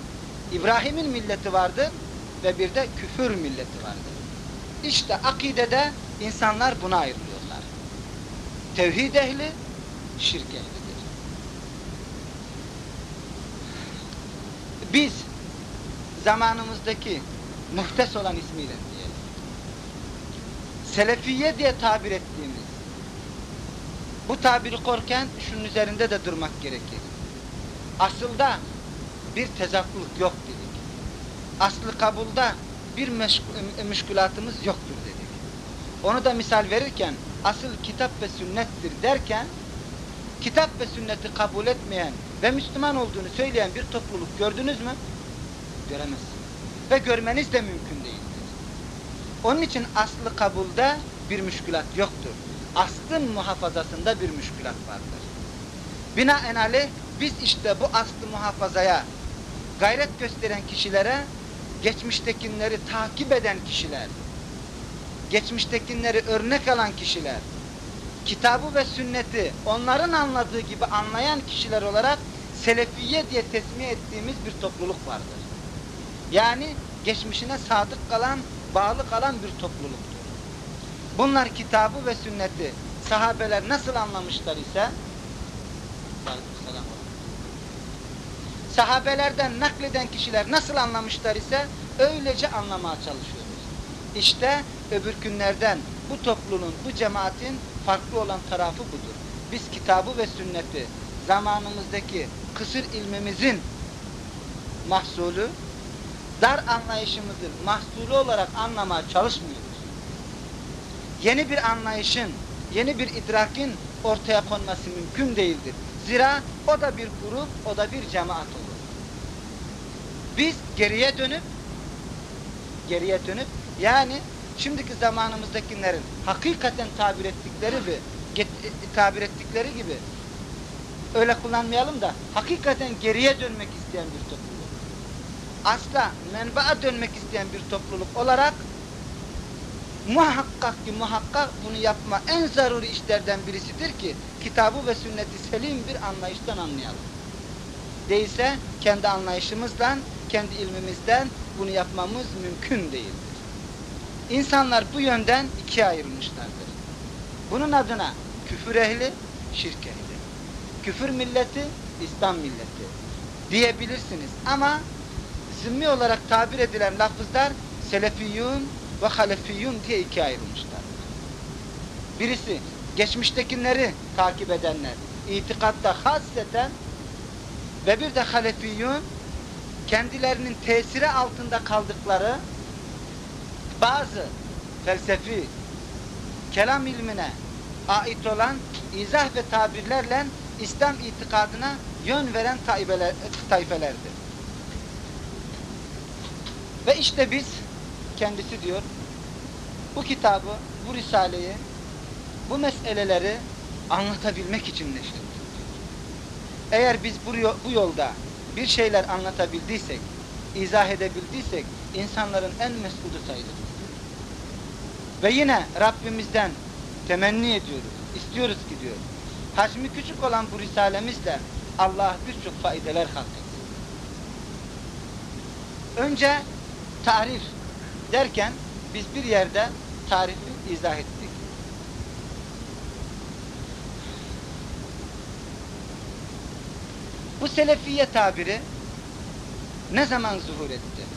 İbrahim'in milleti vardır ve bir de küfür milleti vardır. İşte akidede insanlar buna ayrılıyorlar. Tevhid ehli, şirk ehlidir. Biz zamanımızdaki muhtes olan ismiyle diyelim. Selefiye diye tabir ettiğimiz bu tabiri korken şunun üzerinde de durmak gerekir. Aslında bir tezatlık yok dedik. Aslı kabulda bir müşkülatımız yoktur dedik. Onu da misal verirken asıl kitap ve sünnettir derken kitap ve sünneti kabul etmeyen ve Müslüman olduğunu söyleyen bir topluluk gördünüz mü? Göremezsiniz. Ve görmeniz de mümkün değildir. Onun için aslı kabulda bir müşkülat yoktur. Aslın muhafazasında bir müşkülat vardır. Binaenaleyh biz işte bu aslı muhafazaya gayret gösteren kişilere geçmiştekileri takip eden kişiler, geçmiştekileri örnek alan kişiler, kitabı ve sünneti onların anladığı gibi anlayan kişiler olarak Selefiye diye tesmiye ettiğimiz bir topluluk vardır. Yani geçmişine sadık kalan, bağlı kalan bir topluluktur. Bunlar kitabı ve sünneti sahabeler nasıl anlamışlar ise sahabelerden nakleden kişiler nasıl anlamışlar ise öylece anlamaya çalışıyoruz. İşte öbür günlerden bu topluluğun, bu cemaatin farklı olan tarafı budur. Biz kitabı ve sünneti zamanımızdaki kısır ilmimizin mahsulü, dar anlayışımızın mahsulü olarak anlamaya çalışmıyoruz. Yeni bir anlayışın, yeni bir idrakin ortaya konması mümkün değildir. Zira o da bir grup, o da bir cemaat olur. Biz geriye dönüp, geriye dönüp, yani şimdiki zamanımızdakilerin hakikaten tabir ettikleri gibi, tabir ettikleri gibi öyle kullanmayalım da hakikaten geriye dönmek isteyen bir topluluk. Asla menbaa dönmek isteyen bir topluluk olarak muhakkak ki muhakkak bunu yapma en zaruri işlerden birisidir ki kitabı ve sünneti selim bir anlayıştan anlayalım. Değilse kendi anlayışımızdan, kendi ilmimizden bunu yapmamız mümkün değildir. İnsanlar bu yönden ikiye ayrılmışlardır. Bunun adına küfür ehli, şirk ehli. Küfür milleti, İslam milleti diyebilirsiniz. Ama zimmi olarak tabir edilen lafızlar selefiyyun ve halefiyyun diye ikiye ayrılmışlar. Birisi geçmiştekileri takip edenler, itikatta hasreten ve bir de halefiyyun kendilerinin tesiri altında kaldıkları bazı felsefi kelam ilmine ait olan izah ve tabirlerle İslam itikadına yön veren tayfelerdir. Ve işte biz kendisi diyor bu kitabı, bu risaleyi, bu meseleleri anlatabilmek için neşrettik. Eğer biz bu yolda bir şeyler anlatabildiysek, izah edebildiysek insanların en mesudu sayılır. Ve yine Rabbimizden temenni ediyoruz, istiyoruz ki diyor, hacmi küçük olan bu risalemizle Allah birçok faydeler halketsin. Önce tarif derken biz bir yerde tarifi izah ettik. Bu selefiye tabiri ne zaman zuhur etti?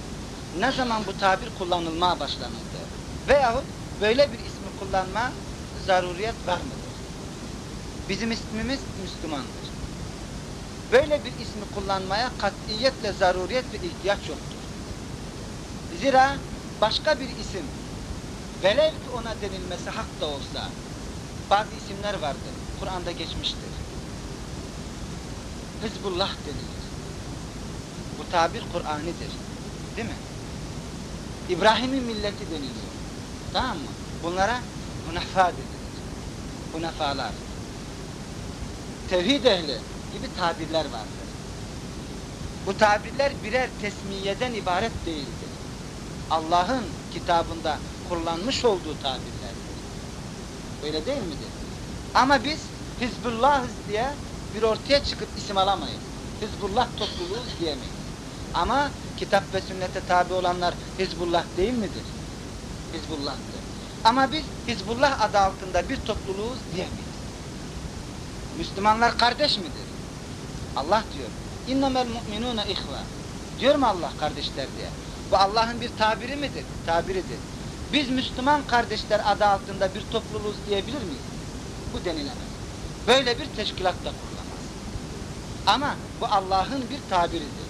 ne zaman bu tabir kullanılmaya başlanıldı? Veyahut böyle bir ismi kullanma zaruriyet var mıdır? Bizim ismimiz Müslümandır. Böyle bir ismi kullanmaya katiyetle zaruriyet ve ihtiyaç yoktur. Zira başka bir isim velev ki ona denilmesi hak da olsa bazı isimler vardır. Kur'an'da geçmiştir. Hizbullah denilir. Bu tabir Kur'anidir. Değil mi? İbrahim'in milleti deniliyor. Tamam mı? Bunlara hunafa denilir. Hunafalar. Tevhid ehli gibi tabirler vardır. Bu tabirler birer tesmiyeden ibaret değildir. Allah'ın kitabında kullanmış olduğu tabirlerdir. Öyle değil midir? Ama biz Hizbullah'ız diye bir ortaya çıkıp isim alamayız. Hizbullah topluluğuz diyemeyiz. Ama kitap ve sünnete tabi olanlar Hizbullah değil midir? Hizbullah'tır. Ama biz Hizbullah adı altında bir topluluğuz diyemeyiz. Müslümanlar kardeş midir? Allah diyor. İnnemel mu'minûne ihva. Diyor mu Allah kardeşler diye? Bu Allah'ın bir tabiri midir? Tabiridir. Biz Müslüman kardeşler adı altında bir topluluğuz diyebilir miyiz? Bu denilemez. Böyle bir teşkilat da kurulamaz. Ama bu Allah'ın bir tabiridir.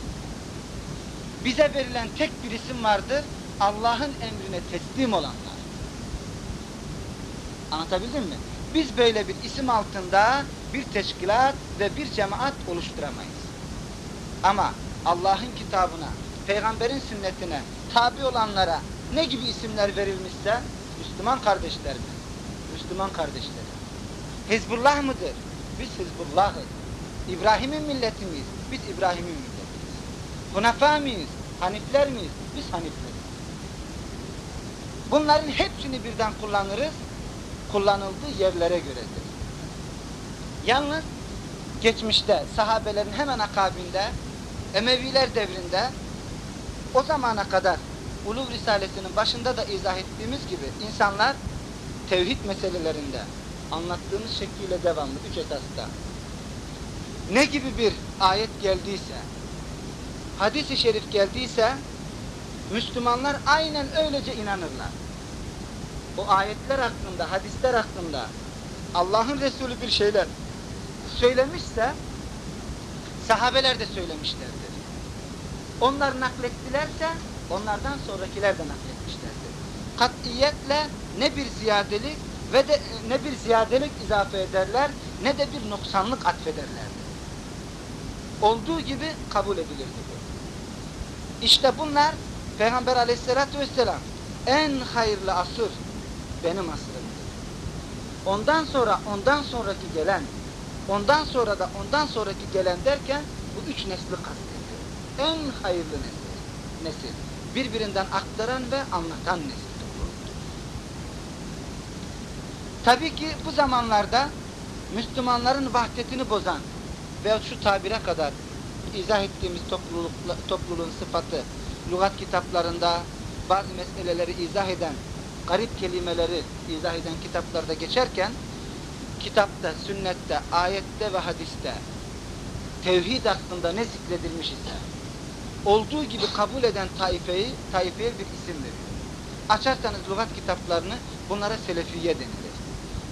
Bize verilen tek bir isim vardır. Allah'ın emrine teslim olanlar. Anlatabildim mi? Biz böyle bir isim altında bir teşkilat ve bir cemaat oluşturamayız. Ama Allah'ın kitabına, peygamberin sünnetine tabi olanlara ne gibi isimler verilmişse Müslüman kardeşler mi? Müslüman kardeşler. Hizbullah mıdır? Biz Hizbullah'ız. İbrahim'in milleti miyiz? Biz İbrahim'in milletiyiz. Hunafa mıyız? Hanifler miyiz? Biz Hanifleriz. Bunların hepsini birden kullanırız. Kullanıldığı yerlere göredir. Yalnız geçmişte sahabelerin hemen akabinde Emeviler devrinde o zamana kadar Uluv Risalesi'nin başında da izah ettiğimiz gibi insanlar tevhid meselelerinde anlattığımız şekliyle devamlı üç esasta ne gibi bir ayet geldiyse hadis-i şerif geldiyse Müslümanlar aynen öylece inanırlar. O ayetler hakkında, hadisler hakkında Allah'ın Resulü bir şeyler söylemişse sahabeler de söylemişlerdir. Onlar naklettilerse onlardan sonrakiler de nakletmişlerdir. Katiyetle ne bir ziyadelik ve de ne bir ziyadelik izafe ederler ne de bir noksanlık atfederlerdi. Olduğu gibi kabul edilirdi bu. İşte bunlar Peygamber aleyhissalatü vesselam en hayırlı asır benim asrımdır. Ondan sonra ondan sonraki gelen ondan sonra da ondan sonraki gelen derken bu üç nesli kastediyor. En hayırlı nesil. Nesil. Birbirinden aktaran ve anlatan nesil. Tabii ki bu zamanlarda Müslümanların vahdetini bozan veya şu tabire kadar izah ettiğimiz topluluk, topluluğun sıfatı lügat kitaplarında bazı meseleleri izah eden garip kelimeleri izah eden kitaplarda geçerken kitapta, sünnette, ayette ve hadiste tevhid hakkında ne zikredilmiş ise olduğu gibi kabul eden taifeyi, taifeye bir isim veriyor. Açarsanız lügat kitaplarını bunlara selefiye denilir.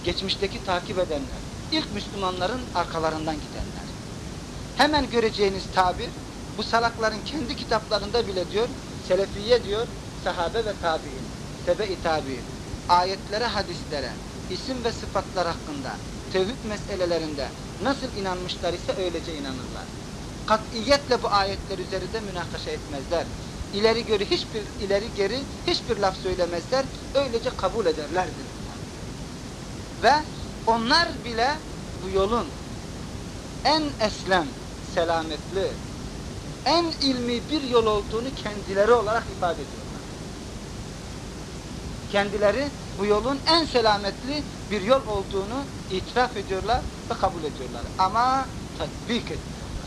Geçmişteki takip edenler, ilk Müslümanların arkalarından gidenler. Hemen göreceğiniz tabir, bu salakların kendi kitaplarında bile diyor, selefiye diyor, sahabe ve tabi'in, tebe-i tabi'in, ayetlere, hadislere, isim ve sıfatlar hakkında, tevhid meselelerinde nasıl inanmışlar ise öylece inanırlar. Katiyetle bu ayetler üzerinde münakaşa etmezler. İleri geri hiçbir ileri geri hiçbir laf söylemezler. Öylece kabul ederlerdir. Ve onlar bile bu yolun en eslem, selametli, en ilmi bir yol olduğunu kendileri olarak ifade ediyorlar. Kendileri bu yolun en selametli bir yol olduğunu itiraf ediyorlar ve kabul ediyorlar. Ama tatbik etmiyorlar.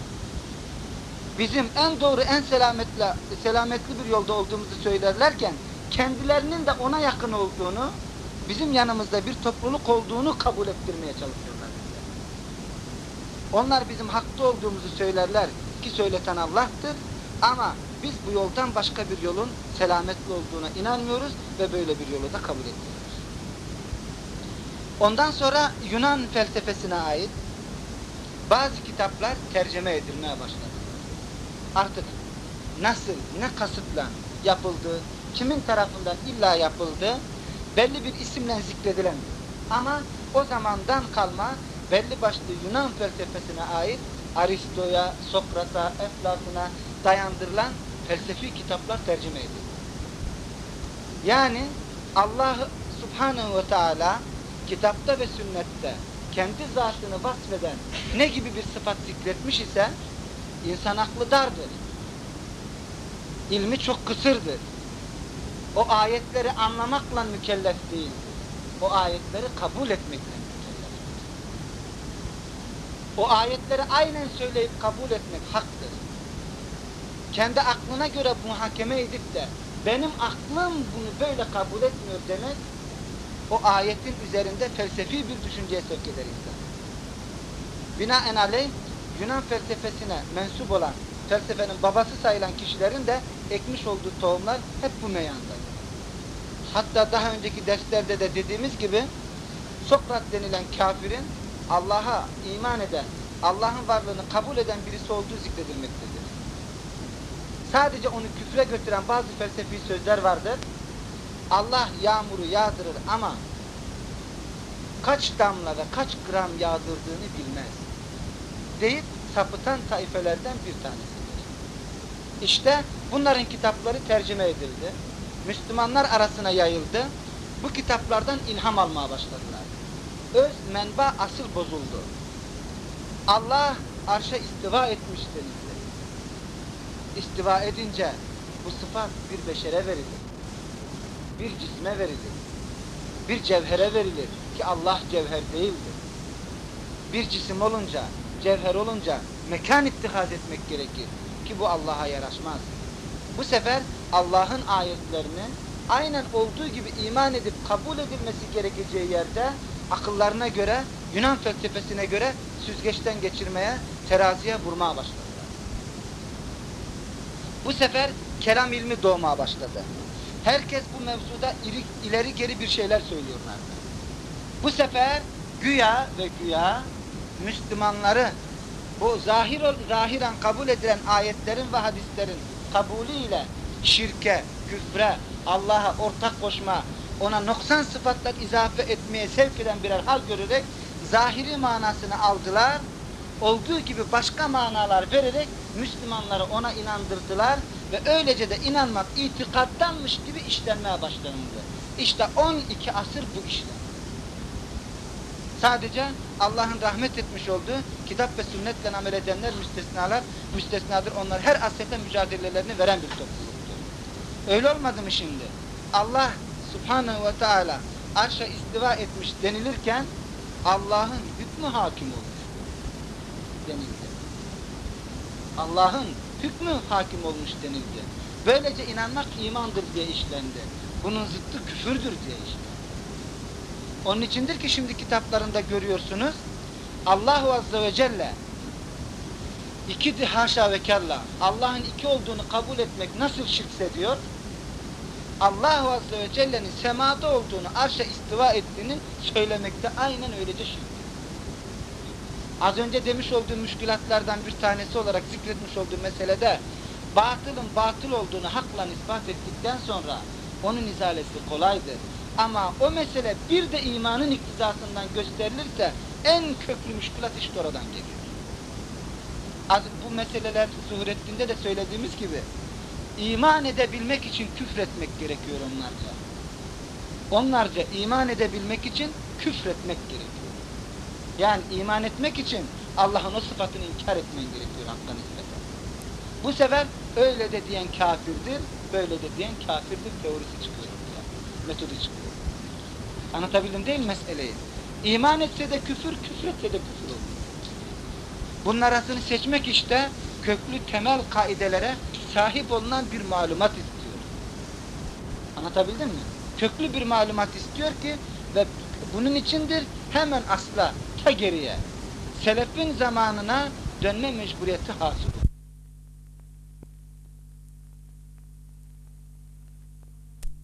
Bizim en doğru, en selametli, selametli bir yolda olduğumuzu söylerlerken kendilerinin de ona yakın olduğunu, bizim yanımızda bir topluluk olduğunu kabul ettirmeye çalışıyorlar. Onlar bizim hakta olduğumuzu söylerler ki söyleten Allah'tır. Ama biz bu yoldan başka bir yolun selametli olduğuna inanmıyoruz ve böyle bir yolu da kabul etmiyoruz. Ondan sonra Yunan felsefesine ait bazı kitaplar tercüme edilmeye başladı. Artık nasıl, ne kasıtla yapıldı, kimin tarafından illa yapıldı, belli bir isimle zikredilemiyor. Ama o zamandan kalma belli başlı Yunan felsefesine ait Aristo'ya, Sokrat'a, Eflatun'a dayandırılan felsefi kitaplar tercüme edildi. Yani Allah Subhanahu ve Teala kitapta ve sünnette kendi zatını vasfeden ne gibi bir sıfat zikretmiş ise insan aklı dardır. İlmi çok kısırdır. O ayetleri anlamakla mükellef değildir. O ayetleri kabul etmekle. O ayetleri aynen söyleyip kabul etmek haktır. Kendi aklına göre muhakeme edip de benim aklım bunu böyle kabul etmiyor demek o ayetin üzerinde felsefi bir düşünceye sevk eder insan. Binaenaleyh Yunan felsefesine mensup olan felsefenin babası sayılan kişilerin de ekmiş olduğu tohumlar hep bu meyanda. Hatta daha önceki derslerde de dediğimiz gibi Sokrat denilen kafirin Allah'a iman eden, Allah'ın varlığını kabul eden birisi olduğu zikredilmektedir. Sadece onu küfre götüren bazı felsefi sözler vardır. Allah yağmuru yağdırır ama kaç damla ve kaç gram yağdırdığını bilmez. Deyip sapıtan taifelerden bir tanesidir. İşte bunların kitapları tercüme edildi. Müslümanlar arasına yayıldı. Bu kitaplardan ilham almaya başladılar. Öz menba asıl bozuldu. Allah arşa istiva etmiş denildi. İstiva edince bu sıfat bir beşere verilir. Bir cisme verilir. Bir cevhere verilir ki Allah cevher değildir. Bir cisim olunca, cevher olunca mekan ittihaz etmek gerekir ki bu Allah'a yaraşmaz. Bu sefer Allah'ın ayetlerinin aynen olduğu gibi iman edip kabul edilmesi gerekeceği yerde akıllarına göre, Yunan felsefesine göre süzgeçten geçirmeye, teraziye vurmaya başladılar. Bu sefer kelam ilmi doğmaya başladı. Herkes bu mevzuda iri, ileri geri bir şeyler söylüyorlardı. Bu sefer güya ve güya Müslümanları bu zahir zahiren kabul edilen ayetlerin ve hadislerin kabulüyle şirke, küfre, Allah'a ortak koşma, ona noksan sıfatlar izafe etmeye sevk eden birer hal görerek zahiri manasını aldılar. Olduğu gibi başka manalar vererek Müslümanları ona inandırdılar ve öylece de inanmak itikattanmış gibi işlenmeye başlanıldı. İşte 12 asır bu işler. Sadece Allah'ın rahmet etmiş olduğu kitap ve sünnetle amel edenler müstesnalar, müstesnadır. Onlar her asrete mücadelelerini veren bir topluluktur. Öyle olmadı mı şimdi? Allah subhanehu ve teala arşa istiva etmiş denilirken Allah'ın hükmü hakim olmuş denildi. Allah'ın hükmü hakim olmuş denildi. Böylece inanmak imandır diye işlendi. Bunun zıttı küfürdür diye işlendi. Onun içindir ki şimdi kitaplarında görüyorsunuz Allahu Azze ve Celle iki haşa ve kella Allah'ın iki olduğunu kabul etmek nasıl şirkse diyor Allahu Azze ve Celle'nin semada olduğunu arşa istiva ettiğini söylemekte aynen öylece şirk. Az önce demiş olduğum müşkülatlardan bir tanesi olarak zikretmiş olduğu meselede batılın batıl olduğunu hakla ispat ettikten sonra onun izalesi kolaydır. Ama o mesele bir de imanın iktizasından gösterilirse en köklü müşkülat işte oradan geliyor. Az, bu meseleler Zuhureddin'de de söylediğimiz gibi iman edebilmek için küfretmek gerekiyor onlarca. Onlarca iman edebilmek için küfretmek gerekiyor. Yani iman etmek için Allah'ın o sıfatını inkar etmen gerekiyor hakka nispeten. Bu sefer öyle de diyen kafirdir, böyle de diyen kafirdir teorisi çıkıyor. Metodu çıkıyor. Anlatabildim değil mi meseleyi? İman etse de küfür, küfretse de küfür olur. Bunun arasını seçmek işte köklü temel kaidelere sahip olunan bir malumat istiyor. Anlatabildim mi? Köklü bir malumat istiyor ki ve bunun içindir hemen asla ta geriye selefin zamanına dönme mecburiyeti hasıl